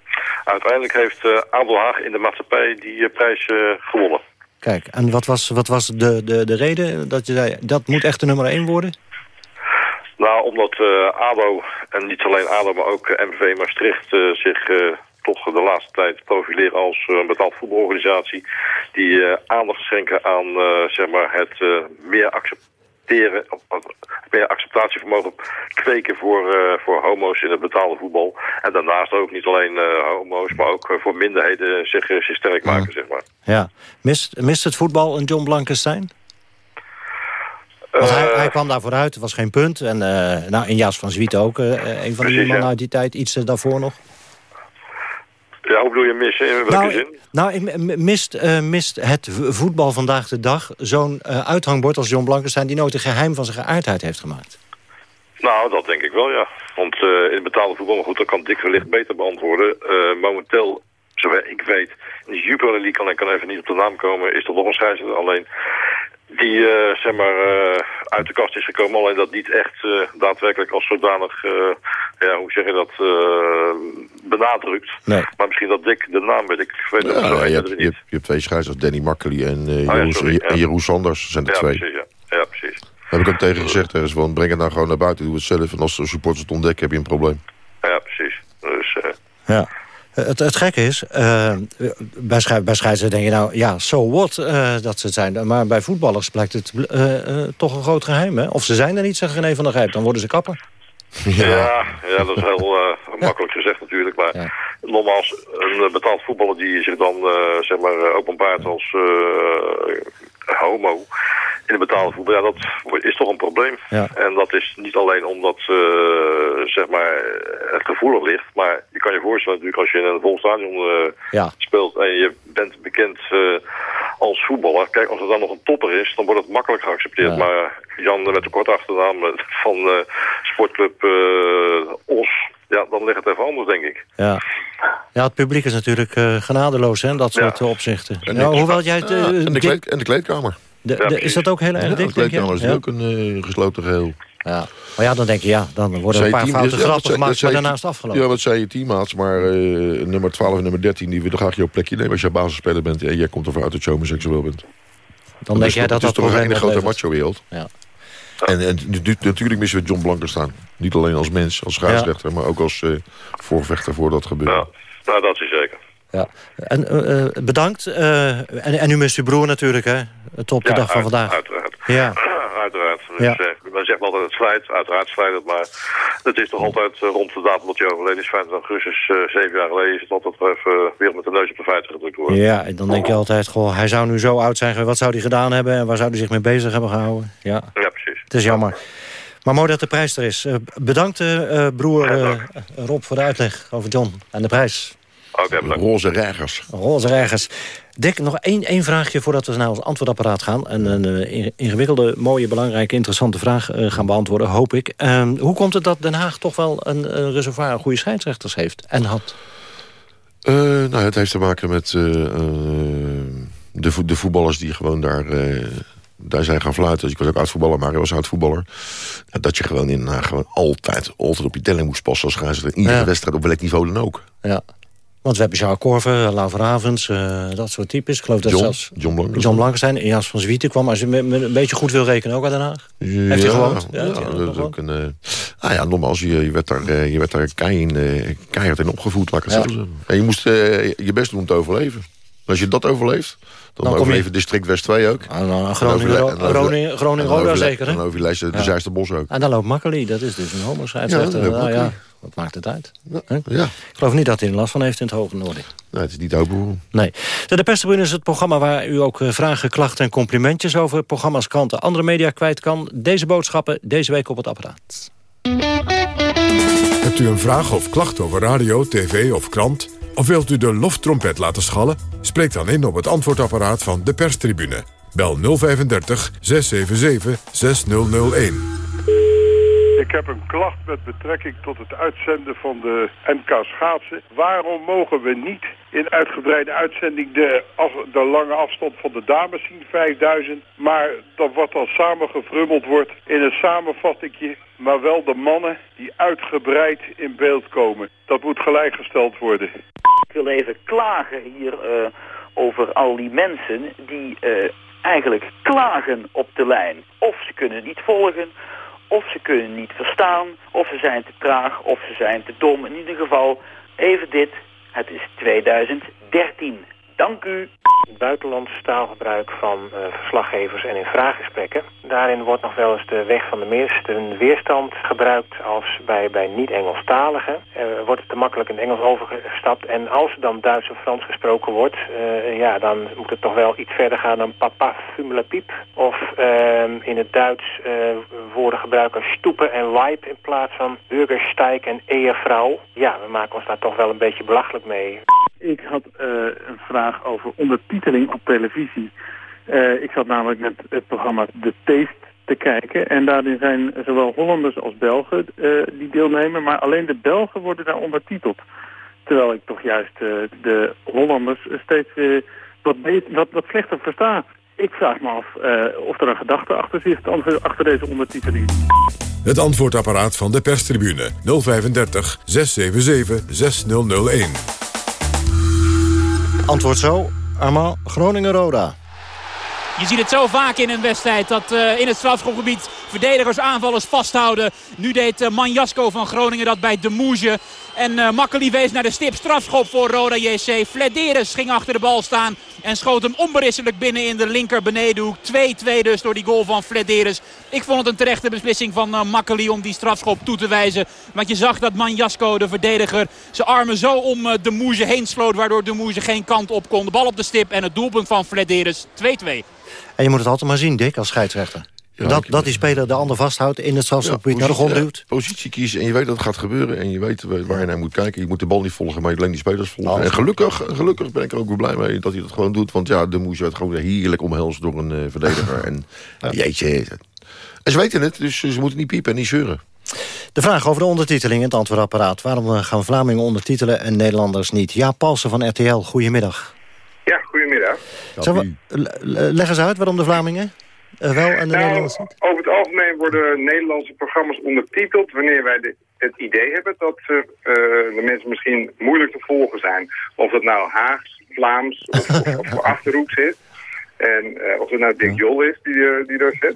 Speaker 23: Uiteindelijk heeft uh, Abel Haag in de maatschappij die uh, prijs uh, gewonnen.
Speaker 13: Kijk, en wat was, wat was de, de, de reden dat je zei... dat moet echt de nummer 1 worden?
Speaker 23: Nou, omdat ADO, en niet alleen ADO, maar ook MVV Maastricht... zich toch de laatste tijd profileren als een betaald voetbalorganisatie... die aandacht schenken aan zeg maar het meer accepteren meer acceptatievermogen kweken voor, uh, voor homo's in het betaalde voetbal. En daarnaast ook niet alleen uh, homo's, maar ook uh, voor minderheden zich, zich sterk maken, zeg maar.
Speaker 13: Ja. Mist, mist het voetbal een John Blankenstein? Want hij, hij, kwam daar vooruit, het was geen punt. En nou, in Jas van Zwiet ook, een van de mannen uit die tijd, iets daarvoor nog.
Speaker 23: Ja, hoe bedoel je missen? In welke
Speaker 13: nou,
Speaker 23: zin?
Speaker 13: Nou, mist, uh, mist het voetbal vandaag de dag zo'n uh, uithangbord als John Blankenstein... die nooit een geheim van zijn geaardheid heeft gemaakt?
Speaker 23: Nou, dat denk ik wel, ja. Want uh, in het betaalde voetbal, maar goed, dat kan Dick wellicht beter beantwoorden. momenteel, zover ik weet, in de Jupiler League kan ik kan even niet op de naam komen... is er nog een scheidsrechter alleen die uh, zeg maar, uh, uit de kast is gekomen. Alleen dat niet echt uh, daadwerkelijk als zodanig, ja, hoe zeg je dat, benadrukt.
Speaker 15: Nee.
Speaker 23: Maar misschien dat Dick de naam weet ik. weet
Speaker 15: ja,
Speaker 23: het zo,
Speaker 15: je,
Speaker 23: je,
Speaker 15: hebt, je, hebt, je hebt twee scheidsrechters, Danny Makkely en, uh, ja, en Sanders zijn er
Speaker 23: ja,
Speaker 15: twee.
Speaker 23: Precies, ja. ja, precies.
Speaker 15: Daar heb ik ook tegen gezegd, er is van, breng het nou gewoon naar buiten, doe het zelf. En als de supporters het ontdekken, heb je een probleem.
Speaker 23: Ja, precies. Dus,
Speaker 13: ja. Het, het gekke is, uh, bij, schei bij denk je nou, ja, so what uh, dat ze het zijn. Maar bij voetballers blijkt het uh, toch een groot geheim, hè? Of ze zijn er niet, zegt René van der Gijp, dan worden ze kapper.
Speaker 23: Ja, ja, ja dat is heel makkelijk gezegd natuurlijk. Maar ja. nogmaals, een betaald voetballer die zich dan zeg maar openbaart als homo in de betaalde voetbal, ja, dat is toch een probleem.
Speaker 13: Ja.
Speaker 23: En dat is niet alleen omdat uh, zeg maar, het gevoelig ligt, maar je kan je voorstellen natuurlijk als je in een vol stadion uh,
Speaker 13: ja.
Speaker 23: speelt en je bent bekend uh, als voetballer. Kijk, als er dan nog een topper is, dan wordt het makkelijk geaccepteerd.
Speaker 13: Ja.
Speaker 23: Maar Jan met de korte achternaam van sportclub Os, ja, dan ligt het even anders, denk ik.
Speaker 13: Ja, ja het publiek is natuurlijk genadeloos, hè, dat soort opzichten.
Speaker 15: En
Speaker 13: nou,
Speaker 15: de,
Speaker 13: hoewel jij...
Speaker 15: en, de kleed, en de kleedkamer.
Speaker 13: De, de, is dat ook heel erg
Speaker 15: ja,
Speaker 13: dik,
Speaker 15: de kleedkamer is ook een uh, gesloten geheel.
Speaker 13: Ja. Maar ja, dan denk je, ja, dan worden er een paar fouten grappen gemaakt, maar daarnaast afgelopen.
Speaker 15: Ja, wat zei je teammaats, maar uh, nummer 12 en nummer 13... die willen graag jouw plekje nemen als je basisspeler bent... en jij komt ervoor uit dat je homoseksueel bent.
Speaker 13: Dan denk jij dat dat
Speaker 15: probleem is. Het is toch een grote macho-wereld.
Speaker 13: Ja.
Speaker 15: En, en natuurlijk missen we John Blanker staan. Niet alleen als mens, als scheidsrechter... maar ook als uh, voorvechter voor dat gebeuren.
Speaker 23: Ja, nou, dat is zeker.
Speaker 13: Ja. En, uh, bedankt. Uh, en, en u mist uw broer natuurlijk, hè? Tot de
Speaker 23: ja,
Speaker 13: dag van
Speaker 23: uit,
Speaker 13: vandaag.
Speaker 23: Uiteraard.
Speaker 13: Ja.
Speaker 23: uiteraard. Dus,
Speaker 13: Ja.
Speaker 23: uh, men zegt altijd het slijt, uiteraard slijt het, maar het is toch altijd uh, rond de datum dat je overleden is, 25 augustus, uh, zeven jaar geleden, is het altijd even weer met de neus op de feiten gedrukt worden.
Speaker 13: Ja, en dan denk je altijd, goh, hij zou nu zo oud zijn, wat zou hij gedaan hebben en waar zou hij zich mee bezig hebben gehouden? Ja,
Speaker 23: ja precies.
Speaker 13: Het is jammer. Maar mooi dat de prijs er is. Uh, bedankt, uh, broer uh, Rob, voor de uitleg over John en de prijs.
Speaker 23: Okay,
Speaker 15: Roze reigers.
Speaker 13: Roze reigers. Dick, nog één, één vraagje voordat we naar ons antwoordapparaat gaan. En een uh, ingewikkelde, mooie, belangrijke, interessante vraag uh, gaan beantwoorden, hoop ik. Uh, hoe komt het dat Den Haag toch wel een, een reservoir aan goede scheidsrechters heeft en had?
Speaker 15: Uh, nou, het heeft te maken met de, vo de, voetballers die gewoon daar, daar zijn gaan fluiten. Dus ik was ook oud-voetballer, maar ik was oud-voetballer. Dat je gewoon in Den Haag gewoon altijd, altijd op je telling moest passen als scheidsrechter. In iedere ja. wedstrijd, op welk niveau dan ook.
Speaker 13: Ja. Want we hebben Jean Korver, Lauver Avens, uh, dat soort types. Ik geloof dat
Speaker 15: John,
Speaker 13: zelfs
Speaker 15: John Blankenstein.
Speaker 13: En Jas van Zwieten kwam. Als je met, met een beetje goed wil rekenen, ook uit Den Haag.
Speaker 15: Ja,
Speaker 13: Heeft hij gewoond?
Speaker 15: Ja, ja, dat is ook een... Uh, ah ja, nogmaals, je, je werd daar, uh, je werd daar keihard, in, keihard in opgevoed, laat ik het ja. zo zeggen. En je moest je best doen om te overleven. En als je dat overleeft, dan, dan overleven je... district West 2 ook.
Speaker 13: Ah, nou, Groningen, Groningen, zeker, hè?
Speaker 15: Dan overleef je de Zijsterbos ook.
Speaker 13: En dan loopt Makkeli, dat is dus een homoscheidsrechter. Ja, nou, ja. Wat maakt het uit?
Speaker 15: Ja, ja.
Speaker 13: Ik geloof niet dat hij er last van heeft in het Hoge Noorden.
Speaker 15: Nee, het is niet open.
Speaker 13: Nee. De, de Perstribune is het programma waar u ook vragen, klachten en complimentjes over programma's, kranten, andere media kwijt kan. Deze boodschappen deze week op het apparaat.
Speaker 1: Hebt u een vraag of klacht over radio, tv of krant? Of wilt u de loftrompet laten schallen? Spreek dan in op het antwoordapparaat van de Perstribune. Bel 035 677 6001.
Speaker 24: Ik heb een klacht met betrekking tot het uitzenden van de NK schaatsen. Waarom mogen we niet in uitgebreide uitzending de, de lange afstand van de dames zien, 5000, maar dat wat dan samengevrummeld wordt in een samenvattingje, maar wel de mannen die uitgebreid in beeld komen. Dat moet gelijkgesteld worden.
Speaker 25: Ik wil even klagen hier eh, over al die mensen die eh, eigenlijk klagen op de lijn. Of ze kunnen niet volgen, of ze kunnen niet verstaan, of ze zijn te traag, of ze zijn te dom. In ieder geval, even dit, het is 2013. Dank u.
Speaker 26: buitenlands taalgebruik van eh, verslaggevers en in vraaggesprekken. Daarin wordt nog wel eens de weg van de meeste weerstand gebruikt als bij, bij niet-Engelstaligen. Eh, wordt het te makkelijk in Engels overgestapt. En als er dan Duits of Frans gesproken wordt, eh, ja, dan moet het toch wel iets verder gaan dan papa fumele piep. Of ehm, in het Duits eh, woorden gebruiken stoepen en wipe in plaats van burgersteig en eervrouw. Ja, we maken ons daar toch wel een beetje belachelijk mee.
Speaker 27: Ik had eh, een vraag over ondertiteling op televisie. Eh, ik zat namelijk met het programma The Taste te kijken. En daarin zijn zowel Hollanders als Belgen eh, die deelnemen. Maar alleen de Belgen worden daar ondertiteld. Terwijl ik toch juist de Hollanders steeds wat, wat, slechter versta. Ik vraag me af of er een gedachte achter zit achter deze ondertiteling.
Speaker 1: Het antwoordapparaat van de perstribune 035 677 6001.
Speaker 13: Antwoord zo, Armand Groningen-Roda.
Speaker 8: Je ziet het zo vaak in een wedstrijd dat eh, in het strafschopgebied verdedigers aanvallers vasthouden. Nu deed uh, Manjasko van Groningen dat bij De Moege. En uh, Makkeli wees naar de stip strafschop voor Roda JC. Flederis ging achter de bal staan en schoot hem onberisselijk binnen in de linker benedenhoek. 2-2 dus door die goal van Flederis. Ik vond het een terechte beslissing van uh, Makkeli om die strafschop toe te wijzen. Want je zag dat Manjasko, de verdediger, zijn armen zo om uh, De Moege heen sloot. Waardoor De Moege geen kant op kon. De bal op de stip en het doelpunt van Flederis 2-2.
Speaker 13: En je moet het altijd maar zien, Dick, als scheidsrechter. Dat, dat die speler de ander vasthoudt in het strafschopgebied naar de grond duwt.
Speaker 15: positie kiezen en je weet dat het gaat gebeuren. En je weet waar je naar moet kijken. Je moet de bal niet volgen, maar je alleen die spelers volgen. en gelukkig, gelukkig ben ik er ook weer blij mee dat hij dat gewoon doet. Want ja, de moes werd gewoon heerlijk omhelst door een uh, verdediger. en jeetje. En ze weten het, dus ze moeten niet piepen en niet zeuren.
Speaker 13: De vraag over de ondertiteling in het antwoordapparaat. Waarom gaan Vlamingen ondertitelen en Nederlanders niet? Ja, Palsen van RTL, goedemiddag.
Speaker 28: Ja, goedemiddag.
Speaker 13: We, leg eens uit waarom de Vlamingen wel en de
Speaker 28: nou? Over het algemeen worden Nederlandse programma's ondertiteld... wanneer wij de, het idee hebben dat uh, de mensen misschien moeilijk te volgen zijn. Of het nou Haags, Vlaams of, of, of Achterhoeks is. En uh, of het nou Dick Jol is die, die daar zit.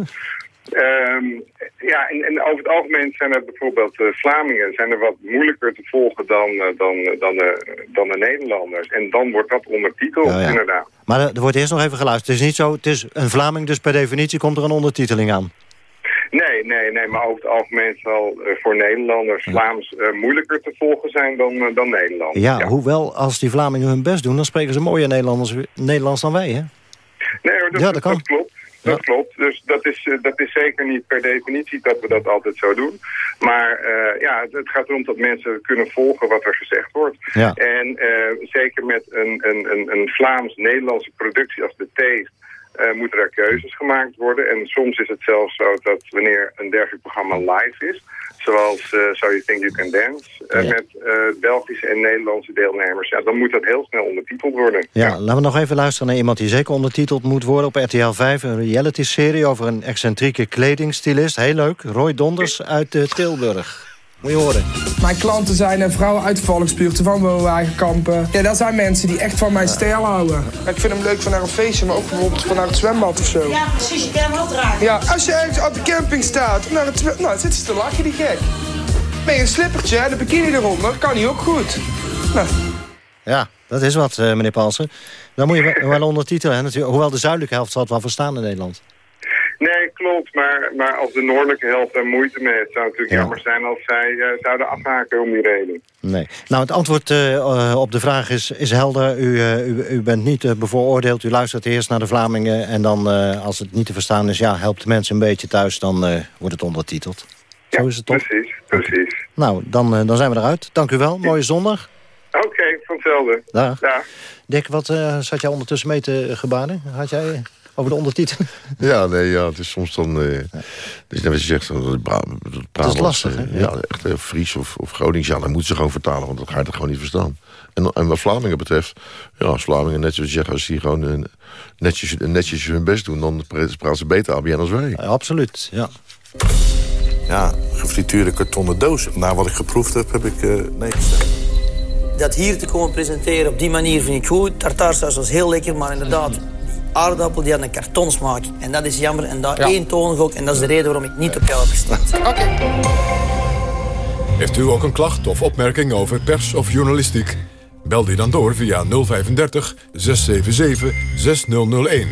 Speaker 28: Um, ja, en, en, over het algemeen zijn er bijvoorbeeld uh, Vlamingen zijn er wat moeilijker te volgen dan, uh, dan, dan, de, dan de Nederlanders. En dan wordt dat ondertiteld, ja, ja. inderdaad.
Speaker 13: Maar er wordt eerst nog even geluisterd. Het is niet zo, het is een Vlaming, dus per definitie komt er een ondertiteling aan.
Speaker 28: Nee, nee, nee, maar over het algemeen zal voor Nederlanders Vlaams moeilijker te volgen zijn dan, dan Nederlanders.
Speaker 13: Ja, ja, hoewel als die Vlamingen hun best doen, dan spreken ze mooier Nederlanders, Nederlands dan wij, hè?
Speaker 28: Nee hoor, dat,
Speaker 13: ja, dat, kan.
Speaker 28: dat klopt. Dat ja. klopt. Dus dat is, uh, dat is zeker niet per definitie dat we dat altijd zo doen. Maar uh, ja, het, gaat erom dat mensen kunnen volgen wat er gezegd wordt.
Speaker 13: Ja.
Speaker 28: En uh, zeker met een, een, een, een Vlaams-Nederlandse productie als de Taste... Uh, moeten er keuzes gemaakt worden. En soms is het zelfs zo dat wanneer een dergelijk programma live is... zoals uh, So You Think You Can Dance... Ja. met Belgische en Nederlandse deelnemers... Ja, dan moet dat heel snel ondertiteld worden.
Speaker 13: Ja, ja, laten we nog even luisteren naar iemand die zeker ondertiteld moet worden... op RTL 5, een reality-serie over een excentrieke kledingstylist. Heel leuk, Roy Donders uit Tilburg. Moet je horen.
Speaker 29: Mijn klanten zijn vrouwen uit Valksbuurten, van Woonwagenkampen. Ja, dat zijn mensen die echt van mijn stijl houden. Ik vind hem leuk van naar een feestje, maar ook bijvoorbeeld van naar het zwembad of zo.
Speaker 30: Ja, precies. Je kan hem wel dragen.
Speaker 29: Ja, als je ergens op de camping staat, naar het nou, zitten ze te lachen, die gek. Ben je een slippertje en de bikini eronder, kan hij ook goed. Nou.
Speaker 13: Ja, dat is wat, uh, meneer Palsen. Dan moet je wel ondertitelen, hè, natuurlijk. Hoewel de zuidelijke helft zal het wel verstaan in Nederland.
Speaker 28: Nee, klopt. Maar, maar als de noordelijke helft er moeite mee heeft... zou het natuurlijk ja. jammer zijn als zij uh, zouden afhaken om die reden.
Speaker 13: Nee. Nou, het antwoord uh, op de vraag is, is helder. U, uh, u, u bent niet bevooroordeeld. U luistert eerst naar de Vlamingen. En dan, als het niet te verstaan is... ja, helpt de mensen een beetje thuis, dan wordt het ondertiteld.
Speaker 28: Ja,
Speaker 13: Zo is het toch?
Speaker 28: precies. precies.
Speaker 13: Nou, dan, dan zijn we eruit. Dank u wel. Mooie zondag.
Speaker 28: Oké, okay, van hetzelfde.
Speaker 13: Dag.
Speaker 28: Dag.
Speaker 13: Dick, wat zat jij ondertussen mee te gebaren? Had jij... over de ondertiteling?
Speaker 15: Ja, nee, ja, het is soms dan... eh dus net wat je zegt, dat dat Brabants,
Speaker 13: lastig,
Speaker 15: eh,
Speaker 13: hè?
Speaker 15: ja, echt eh, Fries of, of Gronings. Ja, dan moeten ze gewoon vertalen, want dan ga je het gewoon niet verstaan. En, en wat Vlamingen betreft, ja, als Vlamingen net zoals je zegt... als die gewoon eh, netjes, netjes hun best doen... dan pra- praten ze beter ABN als wij.
Speaker 13: absoluut, ja.
Speaker 31: Ja, gefrituurde kartonnen doos. Na wat ik geproefd heb, heb ik eh nee gezegd.
Speaker 32: Dat hier te komen presenteren op die manier vind ik goed. Tartaarsaus was heel lekker, maar inderdaad... aardappel die had een kartonsmaak. En dat is jammer. En dat
Speaker 1: Ja.
Speaker 32: eentonig ook. En dat is de reden waarom ik niet op jou heb gestemd.
Speaker 1: Heeft u ook een klacht of opmerking over pers of journalistiek? Bel die dan door via 035 677 6001.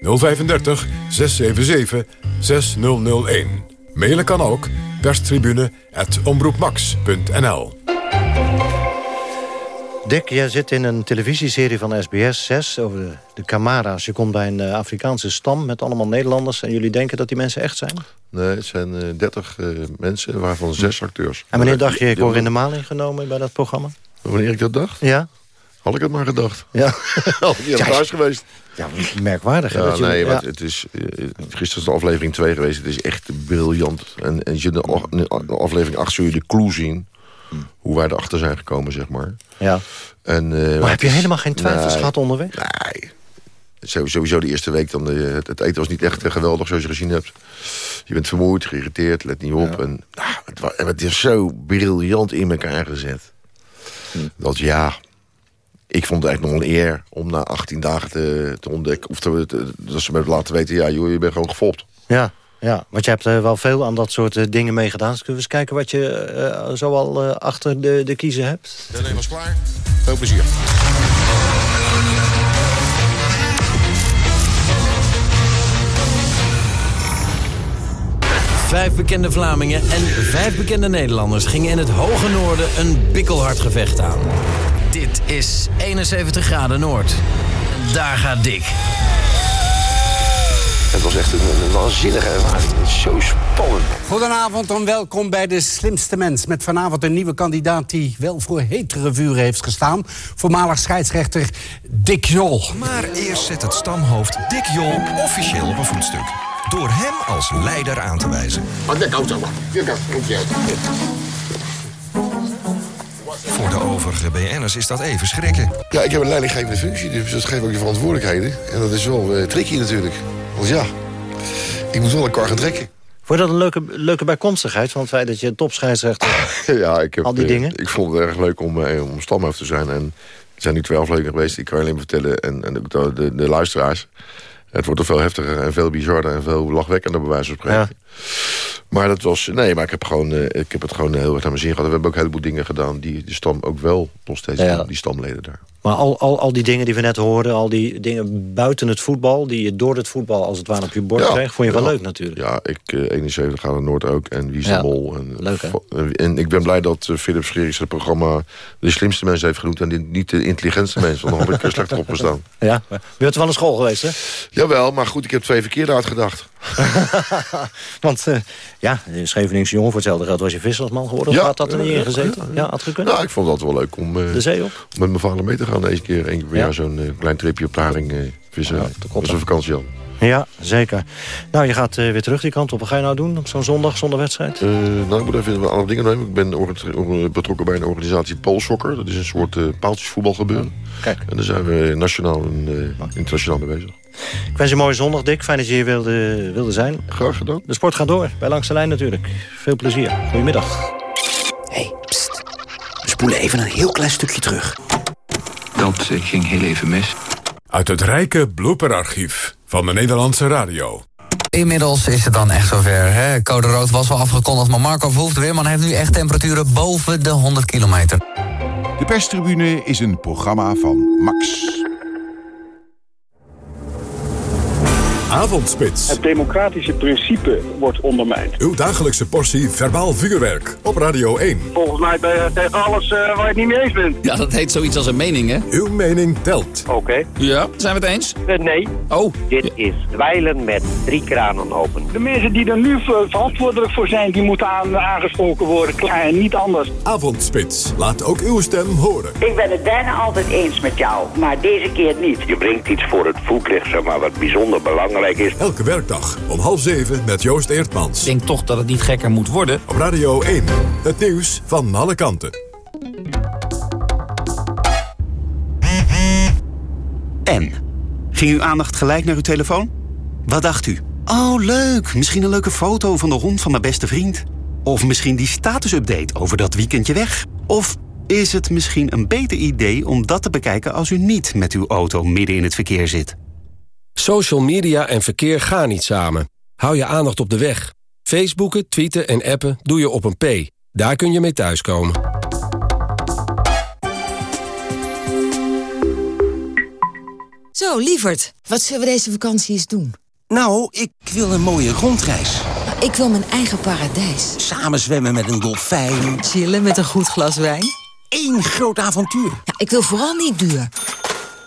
Speaker 1: 035 677 6001. Mailen kan ook perstribune.omroepmax.nl
Speaker 13: Dick, jij zit in een televisieserie van SBS 6 over de, de Camara's. Je komt bij een eh, Afrikaanse stam met allemaal Nederlanders... en jullie denken dat die mensen echt zijn?
Speaker 15: Nee, het zijn eh 30 eh, mensen, waarvan zes acteurs.
Speaker 13: En wanneer dacht je, ik word in de maling genomen bij dat programma?
Speaker 15: Wanneer ik dat dacht?
Speaker 13: Ja.
Speaker 15: Had ik het maar gedacht.
Speaker 13: Ja.
Speaker 15: Had ik niet thuis geweest.
Speaker 13: Ja, merkwaardig. hè,
Speaker 15: Ja,
Speaker 13: dat jullie-
Speaker 15: nee,
Speaker 13: ja.
Speaker 15: het is, gisteren is de aflevering 2 geweest. Het is echt briljant. En, en je de aflevering 8 zul je de clue zien. Hoe wij erachter zijn gekomen, zeg maar.
Speaker 13: Ja.
Speaker 15: En, eh,
Speaker 13: Maar heb je helemaal geen twijfels
Speaker 15: Nee.
Speaker 13: gehad onderweg?
Speaker 15: Nee. Sowieso de eerste week, dan, eh, het, eten was niet echt eh, geweldig zoals je gezien hebt. Je bent vermoeid, geïrriteerd, let niet op. En, nou, het, wa- en het is zo briljant in elkaar gezet. Dat ja, ik vond het eigenlijk nog een eer om na 18 dagen te, te ontdekken... of te, te- dat ze me laten weten, ja joh, je bent gewoon gefopt.
Speaker 13: Ja, ja, want je hebt er wel veel aan dat soort eh, dingen meegedaan. Dus kunnen we eens kijken wat je eh zoal eh, achter de, de kiezen hebt?
Speaker 15: Iedereen was klaar. Veel plezier.
Speaker 33: Vijf bekende Vlamingen en vijf bekende Nederlanders gingen in het hoge noorden een bikkelhard gevecht aan. Dit is 71 graden Noord. Daar gaat Dick.
Speaker 15: Het was echt een, een waanzinnige ervaring. Het is zo spannend.
Speaker 34: Goedenavond en welkom bij De Slimste Mens. Met vanavond een nieuwe kandidaat die wel voor hetere vuren heeft gestaan. Voormalig scheidsrechter Dick Jol.
Speaker 35: Maar eerst zet het stamhoofd Dick Jol officieel op een voetstuk. Door hem als leider aan te wijzen. Voor de overige BN'ers is dat even schrikken.
Speaker 15: Ja, ik heb een leidinggevende functie, dus dat geeft ook je verantwoordelijkheden. En dat is wel eh, tricky natuurlijk. Want ja, ik moet wel een kar gaan trekken.
Speaker 13: Vond je dat een leuke, leuke bijkomstigheid van het feit dat je topscheidsrechter...
Speaker 15: ja, ik heb,
Speaker 13: Al die
Speaker 15: eh,
Speaker 13: dingen?
Speaker 15: ik vond het erg leuk om, eh, om stamhoofd te zijn. En er zijn nu twee afleveringen geweest, die kan je alleen maar vertellen. En, en ook de, de, de luisteraars. Het wordt er veel heftiger en veel bizarder en veel lachwekkender bij wijze van spreken. Maar dat was... Nee, maar ik heb, gewoon, eh, ik heb het gewoon heel erg naar mijn zin gehad. We hebben ook een heleboel dingen gedaan die de stam ook wel nog steeds
Speaker 13: Ja.
Speaker 15: die stamleden daar.
Speaker 13: Maar al, al, al die dingen die we net hoorden, al die dingen buiten het voetbal... die je door het voetbal als het ware op je bord kreeg, vond je wel
Speaker 15: ja.
Speaker 13: leuk natuurlijk.
Speaker 15: Ja, ik eh 71 ga naar Noord ook. En Wie is de
Speaker 13: Ja.
Speaker 15: Mol. En,
Speaker 13: Leuk, hè?
Speaker 15: en, ik ben blij dat eh, Philip het programma... de slimste mensen heeft genoemd... en die- niet de intelligentste mensen. Want dan had ik er slecht op gestaan.
Speaker 13: Ja, maar je bent wel naar school geweest, hè?
Speaker 15: Jawel, maar goed, ik heb twee verkeerde uitgedacht.
Speaker 13: Want eh, ja, een Scheveningse jongen voor hetzelfde geld was je vissersman geworden. Of had dat er niet in gezeten? Ja, had gekund.
Speaker 15: Nou, ik vond dat wel leuk om, eh,
Speaker 13: De zee op?
Speaker 15: om met mijn vader mee te gaan. Deze keer één keer per jaar zo'n eh, klein tripje op de haring eh, vissen. dat is een vakantie al.
Speaker 13: Ja, zeker. Nou, je gaat eh, weer terug die kant op. Wat ga je nou doen op zo'n zondag zonder wedstrijd?
Speaker 15: Eh, nou, ik moet even andere dingen nemen. Ik ben betrokken bij een organisatie Poolsokker. Dat is een soort eh paaltjesvoetbal gebeuren.
Speaker 13: Kijk.
Speaker 15: En daar zijn we nationaal en eh, internationaal mee bezig.
Speaker 13: Ik wens je een mooie zondag, Dick. Fijn dat je hier wilde, wilde zijn.
Speaker 15: Graag gedaan.
Speaker 13: De sport gaat door, bij Langs de Lijn natuurlijk. Veel plezier. Goedemiddag.
Speaker 36: We spoelen even een heel klein stukje terug.
Speaker 37: Dat ging heel even mis.
Speaker 1: Uit het rijke blooperarchief van de Nederlandse radio.
Speaker 30: Inmiddels is het dan echt zover. Hè? Code rood was wel afgekondigd, maar Marco Verhoef, Weerman heeft nu echt temperaturen boven de 100 kilometer.
Speaker 38: De perstribune is een programma van Max.
Speaker 1: Avondspits.
Speaker 27: Het democratische principe wordt ondermijnd.
Speaker 1: Uw dagelijkse portie verbaal vuurwerk op Radio 1.
Speaker 27: Volgens mij ben je tegen alles uh, waar je het niet mee eens bent.
Speaker 39: Ja, dat heet zoiets als een mening, hè?
Speaker 1: Uw mening telt.
Speaker 27: Oké.
Speaker 39: Ja, zijn we het eens?
Speaker 27: Uh, nee.
Speaker 39: Oh.
Speaker 27: Dit is dweilen met drie kranen open. De mensen die er nu verantwoordelijk voor zijn, die moeten aan, aangesproken worden. Klaar en niet anders.
Speaker 1: Avondspits. Laat ook uw stem horen.
Speaker 40: Ik ben het bijna altijd eens met jou, maar deze keer niet.
Speaker 41: Je brengt iets voor het voetlicht, zeg maar, wat bijzonder belangrijk is.
Speaker 1: Elke werkdag om half zeven met Joost Eertmans.
Speaker 39: Ik denk toch dat het niet gekker moet worden.
Speaker 1: Op Radio 1. Het nieuws van alle kanten.
Speaker 36: En? Ging uw aandacht gelijk naar uw telefoon? Wat dacht u? Oh, leuk. Misschien een leuke foto van de hond van mijn beste vriend. Of misschien die statusupdate over dat weekendje weg. Of is het misschien een beter idee om dat te bekijken als u niet met uw auto midden in het verkeer zit?
Speaker 42: Social media en verkeer gaan niet samen. Hou je aandacht op de weg. Facebooken, tweeten en appen doe je op een P. Daar kun je mee thuiskomen.
Speaker 43: Zo, lieverd, wat zullen we deze vakantie eens doen?
Speaker 36: Nou, ik wil een mooie rondreis.
Speaker 43: Ik wil mijn eigen paradijs.
Speaker 36: Samen zwemmen met een dolfijn.
Speaker 43: Chillen met een goed glas wijn.
Speaker 36: Eén groot avontuur.
Speaker 43: Ja, ik wil vooral niet duur.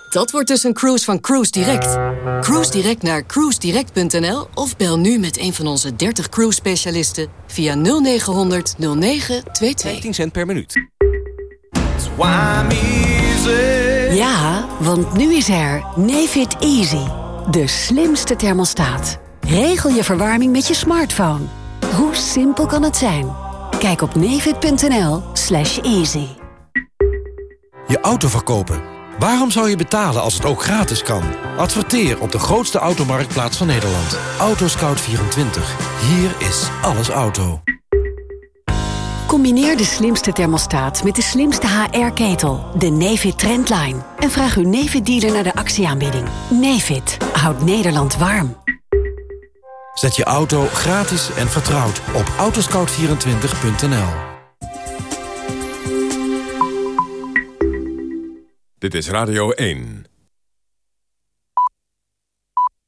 Speaker 43: Dat wordt dus een cruise van Cruise Direct. Cruise Direct naar cruisedirect.nl of bel nu met een van onze 30 cruise specialisten via 0900 0922.
Speaker 36: 15 cent per minuut.
Speaker 44: Ja, want nu is er Nefit Easy. De slimste thermostaat. Regel je verwarming met je smartphone. Hoe simpel kan het zijn? Kijk op nefit.nl slash easy.
Speaker 45: Je auto verkopen. Waarom zou je betalen als het ook gratis kan? Adverteer op de grootste automarktplaats van Nederland. Autoscout24. Hier is alles auto.
Speaker 44: Combineer de slimste thermostaat met de slimste HR-ketel, de Nefit Trendline. En vraag uw Nefit-dealer naar de actieaanbieding. Nefit houdt Nederland warm.
Speaker 45: Zet je auto gratis en vertrouwd op autoscout24.nl.
Speaker 1: Dit is Radio 1.